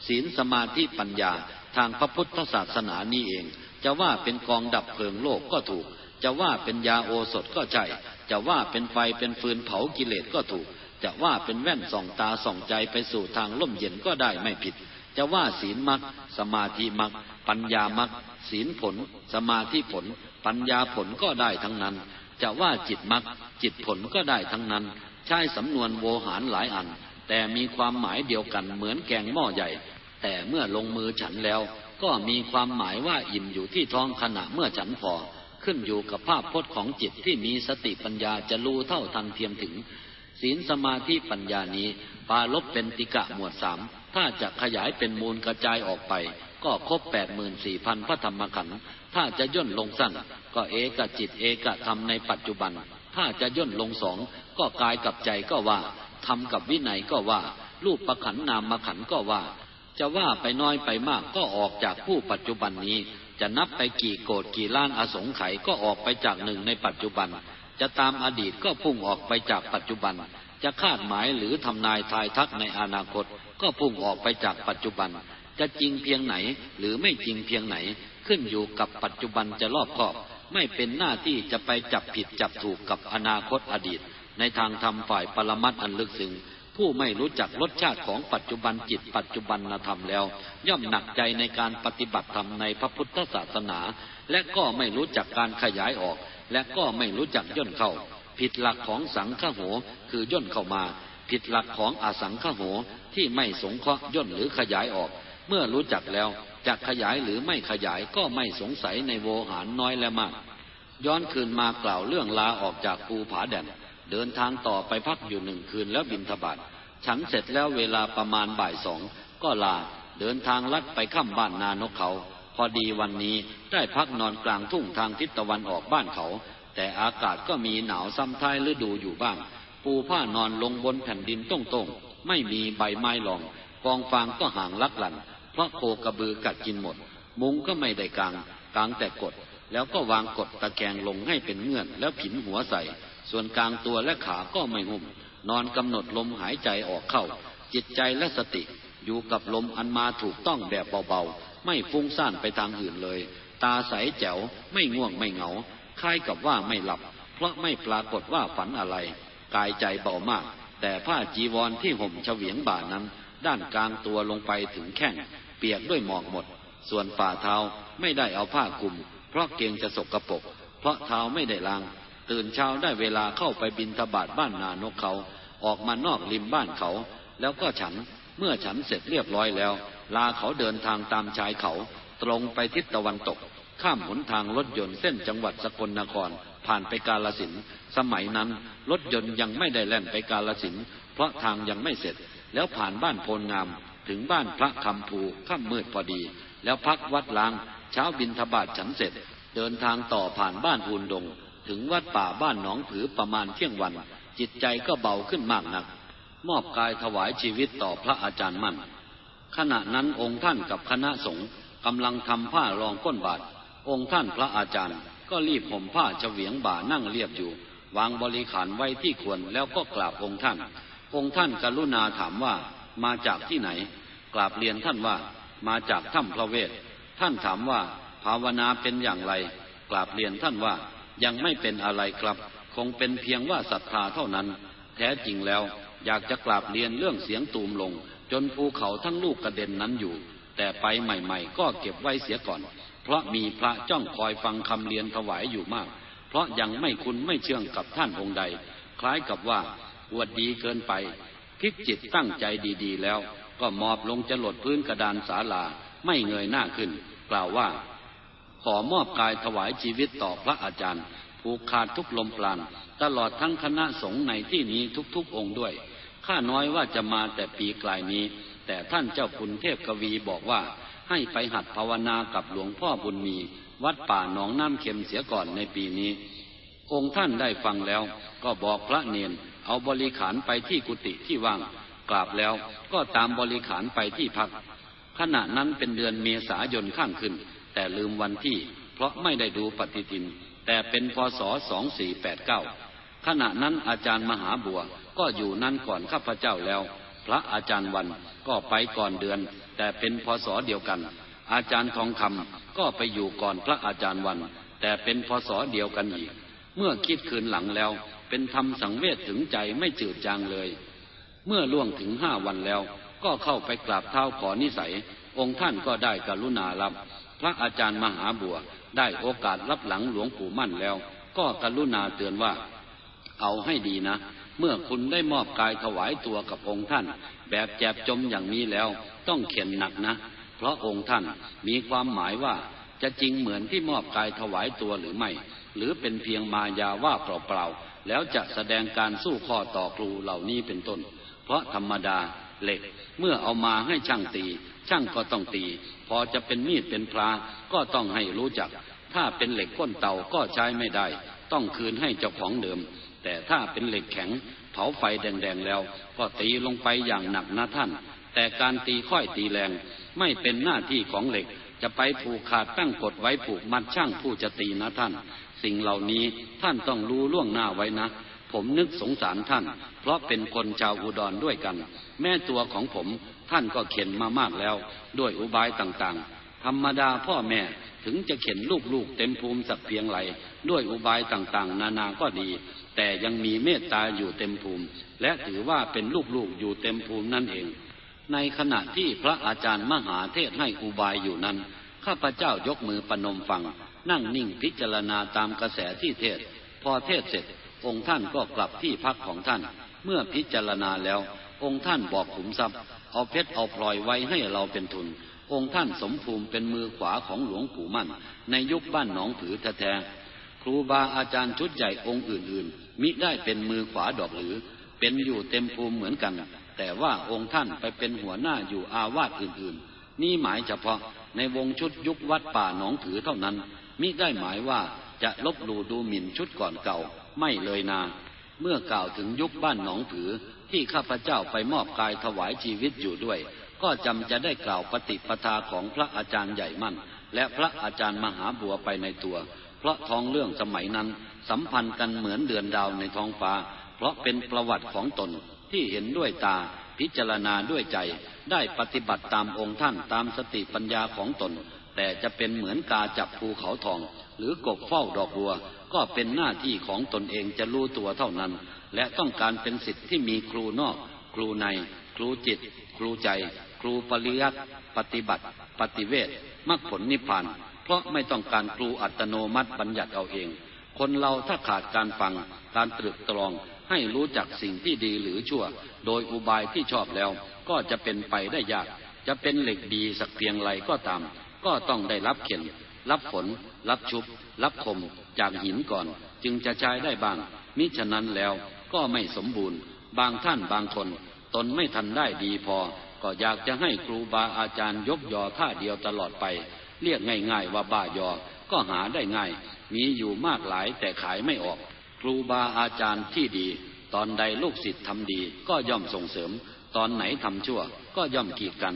ศีลสมาธิปัญญาทางพระพุทธศาสนานี้เอง จะว่าเป็นกองดับเพลิงโลกก็ถูก จะว่าเป็นยาโอสถก็ใช่ จะว่าเป็นไฟเป็นฟืนเผากิเลสก็ถูก จะว่าเป็นแว่นส่องตาส่องใจไปสู่ทางล่มเย็นก็ได้ไม่ผิด จะว่าศีลมักสมาธิมักปัญญามักศีลผล สมาธิผล ปัญญาผลก็ได้ทั้งนั้น จะว่าจิตมักจิตผลก็ได้ทั้งนั้น ใช้สำนวนโวหารหลายอัน แต่มีความหมายเดียวกันเหมือนแกงหม้อใหญ่ แต่เมื่อลงมือฉันแล้ว ก็มีความหมายว่าอิ่มอยู่ที่ท้องขณะเมื่อฉันพอ ขึ้นอยู่กับภาพพจน์ของจิตที่มีสติปัญญาจะรู้เท่าทันเทียมถึง ศีลสมาธิปัญญานี้ ปาลบเป็นติกะหมวดสามถ้าจะขยายเป็นมูลกระจายออกไป ก็ครบแปดหมื่นสี่พันพระธรรมขันธ์ถ้าจะย่นลงสั้นก็เอกจิตเอกธรรมในปัจจุบัน ถ้าจะย่นลงสองก็กายกับใจก็ว่าทำกับวินัยก็ว่า รูปประขันนามมาขันก็ว่า จะว่าไปน้อยไปมากก็ออกจากผู้ปัจจุบันนี้ จะนับไปกี่โกดกี่ล้านอสงไขยก็ออกไปจากหนึ่งในปัจจุบัน จะตามอดีตก็พุ่งออกไปจากปัจจุบัน จะคาดหมายหรือทำนายทายทักในอนาคต ก็พุ่งออกไปจากปัจจุบัน จะจริงเพียงไหนหรือไม่จริงเพียงไหน ขึ้นอยู่กับปัจจุบันจะรอบคอบ ไม่เป็นหน้าที่จะไปจับผิดจับถูกกับอนาคตอดีต ในทางธรรมฝ่ายปรมัตอันลึกซึ้ง ผู้ไม่รู้จักรสชาติของปัจจุบันจิตปัจจุบันธรรมแล้ว ย่อมหนักใจในการปฏิบัติธรรมในพระพุทธศาสนา และก็ไม่รู้จักการขยายออก และก็ไม่รู้จักย่นเข้า ผิดหลักของสังฆโหคือย่นเข้ามา ผิดหลักของอสังฆโหที่ไม่สงเคราะห์ย่นหรือขยายออก เมื่อรู้จักแล้วจะขยายหรือไม่ขยายก็ไม่สงสัยในโวหารน้อยและมาก ย้อนคืนมากล่าวเรื่องลาออกจากภูผาแดนเดินทางต่อไปพักอยู่หนึ่งคืนแล้วบินทบาท ฉันเสร็จแล้วเวลาประมาณบ่ายสองก็ลาเดินทางลัดไปข้ามบ้านนานกเขา พอดีวันนี้ได้พักนอนกลางทุ่งทางทิศตะวันออกบ้านเขา แต่อากาศก็มีหนาวซ้ำท้ายฤดูอยู่บ้าง ปูผ้านอนลงบนแผ่นดินตรงๆไม่มีใบไม้รอง กองฟางก็ห่างลักหลันเพราะโคกระบือกัดกินหมด มุงก็ไม่ได้กางกางแต่กด แล้วก็วางกดตะแกงลงให้เป็นเงื่อนแล้วผินหัวใส่ ส่วนกลางตัวและขาก็ไม่หุ้ม นอนกำหนดลมหายใจออกเข้า จิตใจและสติอยู่กับลมอันมาถูกต้องแบบเบาๆ ไม่ฟุ้งซ่านไปทางอื่นเลย ตาใสแจ๋วไม่ง่วงไม่เหงาคล้ายกับว่าไม่หลับ เพราะไม่ปรากฏว่าฝันอะไร กายใจเบามาก แต่ผ้าจีวรที่ห่มเฉวียงบ่านั้น ด้านกลางตัวลงไปถึงแข้งเปียกด้วยหมอกหมด ส่วนฝ่าเท้าไม่ได้เอาผ้าคลุม เพราะเกรงจะสกรปรกเพราะเท้าไม่ได้ล้าง ตื่นเช้าได้เวลาเข้าไปบินทบาทบ้านนานกเขา ออกมานอกริมบ้านเขา แล้วก็ฉันเมื่อฉันเสร็จเรียบร้อยแล้ว ลาเขาเดินทางตามชายเขา ตรงไปทิศตะวันตก ข้ามหนทางรถยนต์เส้นจังหวัดสกลนคร ผ่านไปกาลสินสมัยนั้นรถยนต์ยังไม่ได้แล่นไปกาลสินเพราะทางยังไม่เสร็จ แล้วผ่านบ้านโพลงาม ถึงบ้านพระคำภูค่ำมืดพอดี แล้วพักวัดล้าง เช้าบินทบาทฉันเสร็จ เดินทางต่อผ่านบ้านอูนดง ถึงวัดป่าบ้านหนองผือประมาณเที่ยงวัน จิตใจก็เบาขึ้นมากนัก มอบกายถวายชีวิตต่อพระอาจารย์มั่น ขณะนั้นองค์ท่านกับคณะสงฆ์กำลังทำผ้ารองก้นบาท องค์ท่านพระอาจารย์ ก็รีบห่มผ้าเฉวียงบ่านั่งเรียบอยู่ วางบริขารไว้ที่ควรแล้วก็กราบองค์ท่าน องค์ท่านกรุณาถามว่ามาจากที่ไหน กราบเรียนท่านว่ามาจากถ้ำพระเวท ท่านถามว่าภาวนาเป็นอย่างไร กราบเรียนท่านว่า ยังไม่เป็นอะไรครับ คงเป็นเพียงว่าศรัทธาเท่านั้น แท้จริงแล้ว อยากจะกราบเรียนเรื่องเสียงตูมลง จนภูเขาทั้งลูกกระเด็นนั้นอยู่ แต่ไปใหม่ๆ ก็เก็บไว้เสียก่อน เพราะมีพระจ้องคอยฟังคำเรียนถวายอยู่มาก เพราะยังไม่คุ้นไม่เชื่องกับท่านองค์ใด คล้ายกับว่าอวดดีเกินไปพลิกจิตตั้งใจดีๆ แล้ว ก็มอบลงจะหลดพื้นกระดานศาลาไม่เงยหน้าขึ้น กล่าวว่า ขอมอบกายถวายชีวิตต่อพระอาจารย์ ผูกขาดทุกลมปราณตลอดทั้งคณะสงฆ์ในที่นี้ทุกๆองค์ด้วย ข้าน้อยว่าจะมาแต่ปีกลายนี้ แต่ท่านเจ้าคุณเทพกวีบอกว่า ให้ไปหัดภาวนากับหลวงพ่อบุญมี วัดป่าหนองน้ำเค็มเสียก่อนในปีนี้ องค์ท่านได้ฟังแล้วก็บอกพระเนนเอาบริขารไปที่กุฏิที่ว่างกราบแล้วก็ตามบริขารไปที่พัก ขณะนั้นเป็นเดือนเมษายนข้างขึ้น แต่ลืมวันที่ เพราะไม่ได้ดูปฏิทิน แต่เป็นพศ 2489 ขณะนั้นอาจารย์มหาบัวก็อยู่นั่นก่อนข้าพเจ้าแล้ว พระอาจารย์วันก็ไปก่อนเดือน แต่เป็นพศเดียวกัน อาจารย์ทองคำก็ไปอยู่ก่อนพระอาจารย์วัน แต่เป็นพศเดียวกันอีก เมื่อคิดคืนหลังแล้ว เป็นธรรมสังเวชถึงใจไม่จืดจางเลย เมื่อล่วงถึงห้าวันแล้วก็เข้าไปกราบเท้าขอนิสัย องค์ท่านก็ได้กรุณารับ พระอาจารย์มหาบัว ได้โอกาสรับหลังหลวงปู่มั่นแล้ว ก็กรุณาเตือนว่า เอาให้ดีนะ เมื่อคุณได้มอบกายถวายตัวกับองค์ท่าน แบบแจบจมอย่างนี้แล้ว ต้องเข็นหนักนะ เพราะองค์ท่านมีความหมายว่าจะจริงเหมือนที่มอบกายถวายตัวหรือไม่ หรือเป็นเพียงมายาว่าเปล่าๆแล้วจะแสดงการสู้ข้อต่อครูเหล่านี้เป็นต้น เพราะธรรมดาเหล็กเมื่อเอามาให้ช่างตี ช่างก็ต้องตี พอจะเป็นมีดเป็นพระก็ต้องให้รู้จัก ถ้าเป็นเหล็กก้นเตาก็ใช้ไม่ได้ ต้องคืนให้เจ้าของเดิม แต่ถ้าเป็นเหล็กแข็ง เผาไฟแดงๆแล้ว ก็ตีลงไปอย่างหนักนะท่าน แต่การตีค่อยตีแรง ไม่เป็นหน้าที่ของเหล็ก จะไปผูกขาดตั้งกฎไว้ผูกมัดช่างผู้จะตีนะท่าน สิ่งเหล่านี้ท่านต้องรู้ล่วงหน้าไว้นะผมนึกสงสารท่าน เพราะเป็นคนชาวอุดรด้วยกัน แม่ตัวของผม ท่านก็เข็นมามากแล้ว ด้วยอุบายต่างๆ ธรรมดาพ่อแม่ถึงจะเข็นลูกๆเต็มภูมิสักเพียงไรด้วยอุบายต่างๆ นานาก็ดี แต่ยังมีเมตตาอยู่เต็มภูมิ และถือว่าเป็นลูกๆอยู่เต็มภูมินั่นเอง ในขณะที่พระอาจารย์มหาเทศให้อุบายอยู่นั้น ข้าพเจ้ายกมือปนมฟัง นั่งนิ่งพิจารณาตามกระแสที่เทศ พอเทศเสร็จ องค์ท่านก็กลับที่พักของท่าน เมื่อพิจารณาแล้ว องค์ท่านบอกขุมทรัพย์ เอาเพชรเอาพลอยไว้ให้เราเป็นทุน องค์ท่านสมภูมิเป็นมือขวาของหลวงปู่มั่น ในยุคบ้านหนองผือแท้ๆครูบาอาจารย์ชุดใหญ่องค์อื่น ๆ มิได้เป็นมือขวาดอกหรือ เป็นอยู่เต็มภูมิเหมือนกัน แต่ว่าองค์ท่านไปเป็นหัวหน้าอยู่อาวาสอื่น ๆ นี่หมายเฉพาะในวงชุดยุควัดป่าหนองผือเท่านั้น มิได้หมายว่าจะลบหลู่ดูหมิ่นชุดก่อนเก่า ไม่เลยนา เมื่อกล่าวถึงยุคบ้านหนองผือ ที่ข้าพเจ้าไปมอบกายถวายชีวิตอยู่ด้วย ก็จำจะได้กล่าวปฏิปทาของพระอาจารย์ใหญ่มั่น และพระอาจารย์มหาบัวไปในตัว เพราะท้องเรื่องสมัยนั้นสัมพันธ์กันเหมือนเดือนดาวในท้องฟ้า เพราะเป็นประวัติของตนที่เห็นด้วยตาพิจารณาด้วยใจ ได้ปฏิบัติตามองค์ท่านตามสติปัญญาของตน แต่จะเป็นเหมือนกาจับภูเขาทอง หรือกบเฝ้าดอกบัว ก็เป็นหน้าที่ของตนเองจะรู้ตัวเท่านั้น และต้องการเป็นสิทธิ์ที่มีครูนอก ครูใน ครูจิต ครูใจ ครูปริยัติปฏิบัติ ปฏิเวทมรรคผลนิพพานเพราะไม่ต้องการครูอัตโนมัติบัญญัติเอาเอง คนเราถ้าขาดการฟัง การตรึกตรองให้รู้จักสิ่งที่ดีหรือชั่ว โดยอุบายที่ชอบแล้ว ก็จะเป็นไปได้ยาก จะเป็นเหล็กดีสักเพียงไรก็ตาม ก็ต้องได้รับเข็นรับฝนรับชุบ รับคม จากหินก่อน จึงจะใช้ได้บ้างมิฉะนั้นแล้ว ก็ไม่สมบูรณ์ บางท่านบางคน ตนไม่ทันได้ดีพอ ก็อยากจะให้ครูบาอาจารย์ยกยอท่าเดียวตลอดไป เรียกง่ายๆว่าบ้ายอ ก็หาได้ง่าย มีอยู่มากหลายแต่ขายไม่ออก ครูบาอาจารย์ที่ดี ตอนใดลูกศิษย์ทำดีก็ย่อมส่งเสริม ตอนไหนทำชั่ว ก็ย่อมกีดกัน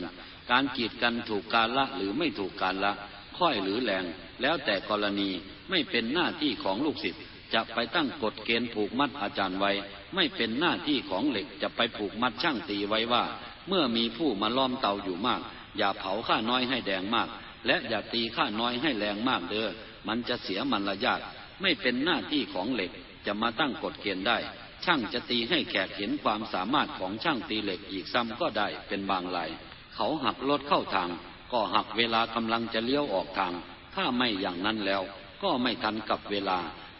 การกีดกันถูกการละหรือไม่ถูกการละ ค่อยหรือแรง แล้วแต่กรณีไม่เป็นหน้าที่ของลูกศิษย์ จะไปตั้งกฎเกณฑ์ผูกมัดอาจารย์ไว้ ไม่เป็นหน้าที่ของเหล็กจะไปผูกมัดช่างตีไว้ว่า เมื่อมีผู้มาล้อมเตาอยู่มาก อย่าเผาข้าน้อยให้แดงมาก และอย่าตีข้าน้อยให้แรงมากเด้อมันจะเสียมันละยาดไม่เป็นหน้าที่ของเหล็กจะมาตั้งกฎเกณฑ์ได้ ช่างจะตีให้แขกเห็นความสามารถของช่างตีเหล็กอีกซ้ำก็ได้เป็นบางราย เขาหักรถเข้าทาง ก็หักเวลากำลังจะเลี้ยวออกทาง ถ้าไม่อย่างนั้นแล้ว ก็ไม่ทันกับเวลา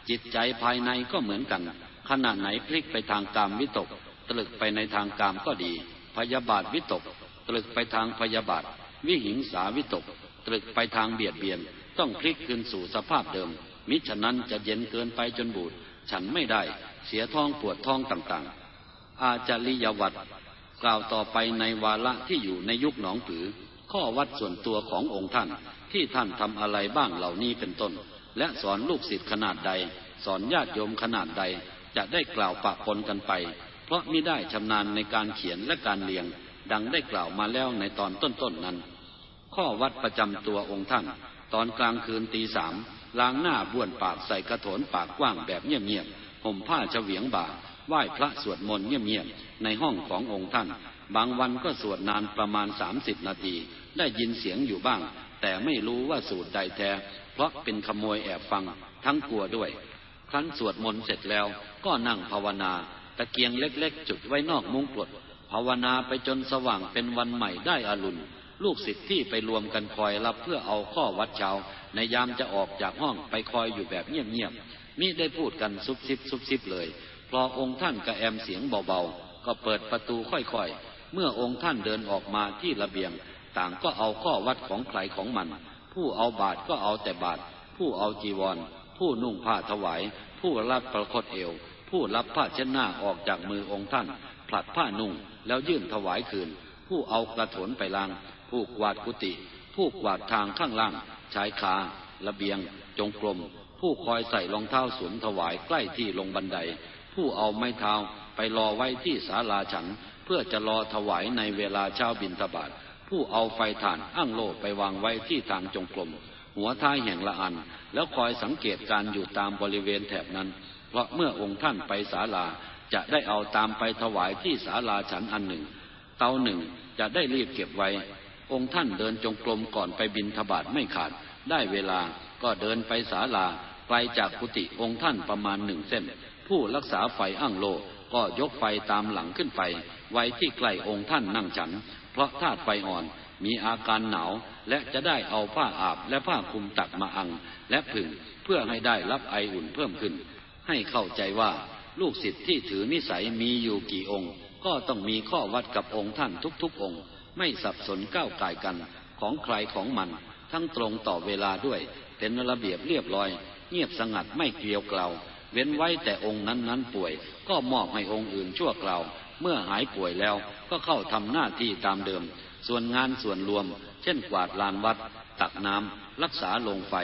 จิตใจภายในก็เหมือนกัน ขณะไหนพลิกไปทางกามวิตก ตรึกไปในทางกามก็ดี พยาบาทวิตก ตรึกไปทางพยาบาท วิหิงสาวิตก ตรึกไปทางเบียดเบียน ต้องพลิกคืนสู่สภาพเดิม มิฉะนั้นจะเย็นเกินไปจนบูด ฉันไม่ได้ เสียท้องปวดท้องต่างๆ อาจาริยวัตรกล่าวต่อไปในวาระที่อยู่ในยุคหนองผือ ข้อวัดส่วนตัวขององค์ท่านที่ท่านทำอะไรบ้างเหล่านี้เป็นต้น และสอนลูกศิษย์ขนาดใด สอนญาติโยมขนาดใด จะได้กล่าวปะปนกันไป เพราะมิได้ชำนาญในการเขียนและการเรียง ดังได้กล่าวมาแล้วในตอนต้นๆนนั้น ข้อวัดประจำตัวองค์ท่าน ตอนกลางคืนตีสามล้างหน้าบ้วนปากใส่กระโถนปากกว้างแบบเงียบๆห่มผ้าเฉวียงบ่าไหว้พระสวดมนต์เงียบๆในห้องขององค์ท่าน บางวันก็สวดนานประมาณสามสิบนาที ได้ยินเสียงอยู่บ้าง แต่ไม่รู้ว่าสูตรใดแท้ เพราะเป็นขโมยแอบฟังทั้งกลัวด้วย ครั้นสวดมนต์เสร็จแล้วก็นั่งภาวนา ตะเกียงเล็กๆ จุดไว้นอกมุ้งกรดภาวนาไปจนสว่างเป็นวันใหม่ได้อารุณ ลูกศิษย์ที่ไปรวมกันคอยรับเพื่อเอาข้อวัดเช้า ในยามจะออกจากห้องไปคอยอยู่แบบเงียบๆมิได้พูดกันซุบซิบซุบซิบเลย พอองค์ท่านกระแอมเสียงเบาๆ ก็เปิดประตูค่อยๆ เมื่อองค์ท่านเดินออกมาที่ระเบียง ต่างก็เอาข้อวัดของใครของมัน ผู้เอาบาทก็เอาแต่บาทผู้เอาจีวร ผู้นุ่งผ้าถวาย ผู้รับประคตเอว ผู้รับผ้าเช็ดหน้าออกจากมือองค์ท่าน ผลัดผ้านุ่งแล้วยื่นถวายคืน ผู้เอากระโถนไปล้าง ผู้กวาดกุฏิผู้กวาดทางข้างล่างชายคาระเบียง จงกรม ผู้คอยใส่รองเท้าสวมถวายใกล้ที่ลงบันได ผู้เอาไม้เท้าไปรอไว้ที่ศาลาฉัน เพื่อจะรอถวายในเวลาเช้าบินทบาท ผู้เอาไฟถ่านอ้างโลไปวางไว้ที่ทางจงกรมหัวท้ายแห่งละอัน แล้วคอยสังเกตการอยู่ตามบริเวณแถบนั้น เพราะเมื่อองค์ท่านไปศาลาจะได้เอาตามไปถวายที่ศาลาฉันอันหนึ่ง เตาหนึ่งจะได้รีบเก็บไว้ องค์ท่านเดินจงกรมก่อนไปบินทบาทไม่ขาด ได้เวลาก็เดินไปศาลาไกลจากกุฏิองค์ท่านประมาณหนึ่งเส้น ผู้รักษาไฟอ้างโลก็ยกไฟตามหลังขึ้นไป ไว้ที่ใกล้องค์ท่านนั่งฉัน เพราะธาตุไฟอ่อนมีอาการหนาวและจะได้เอาผ้าอาบและผ้าคลุมตักมาอัง และผึ่งเพื่อให้ได้รับไออุ่นเพิ่มขึ้น ให้เข้าใจว่าลูกศิษย์ที่ถือนิสัยมีอยู่กี่องค์ ก็ต้องมีข้อวัดกับองค์ท่านทุกๆองค์ ไม่สับสนก้าวไก่กันของใครของมัน ทั้งตรงต่อเวลาด้วย เป็นระเบียบเรียบร้อย เงียบสงัดไม่เกลียวกล่าวเว้นไว้แต่องค์นั้นๆป่วย ก็มอบให้องค์อื่นชั่วคราว เมื่อหายป่วยแล้วก็เข้าทำหน้าที่ตามเดิม ส่วนงานส่วนรวม เช่นกวาดลานวัด ตักน้ำรักษาโรงไฟ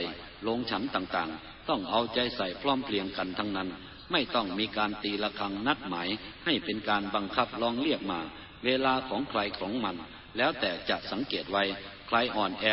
โรงฉันต่างๆ ต้องเอาใจใส่พร้อมเพรียงกันทั้งนั้น ไม่ต้องมีการตีละครังนัดหมาย ให้เป็นการบังคับลองเรียกมา เวลาของใครของมัน แล้วแต่จะสังเกตไว้ใครอ่อนแอ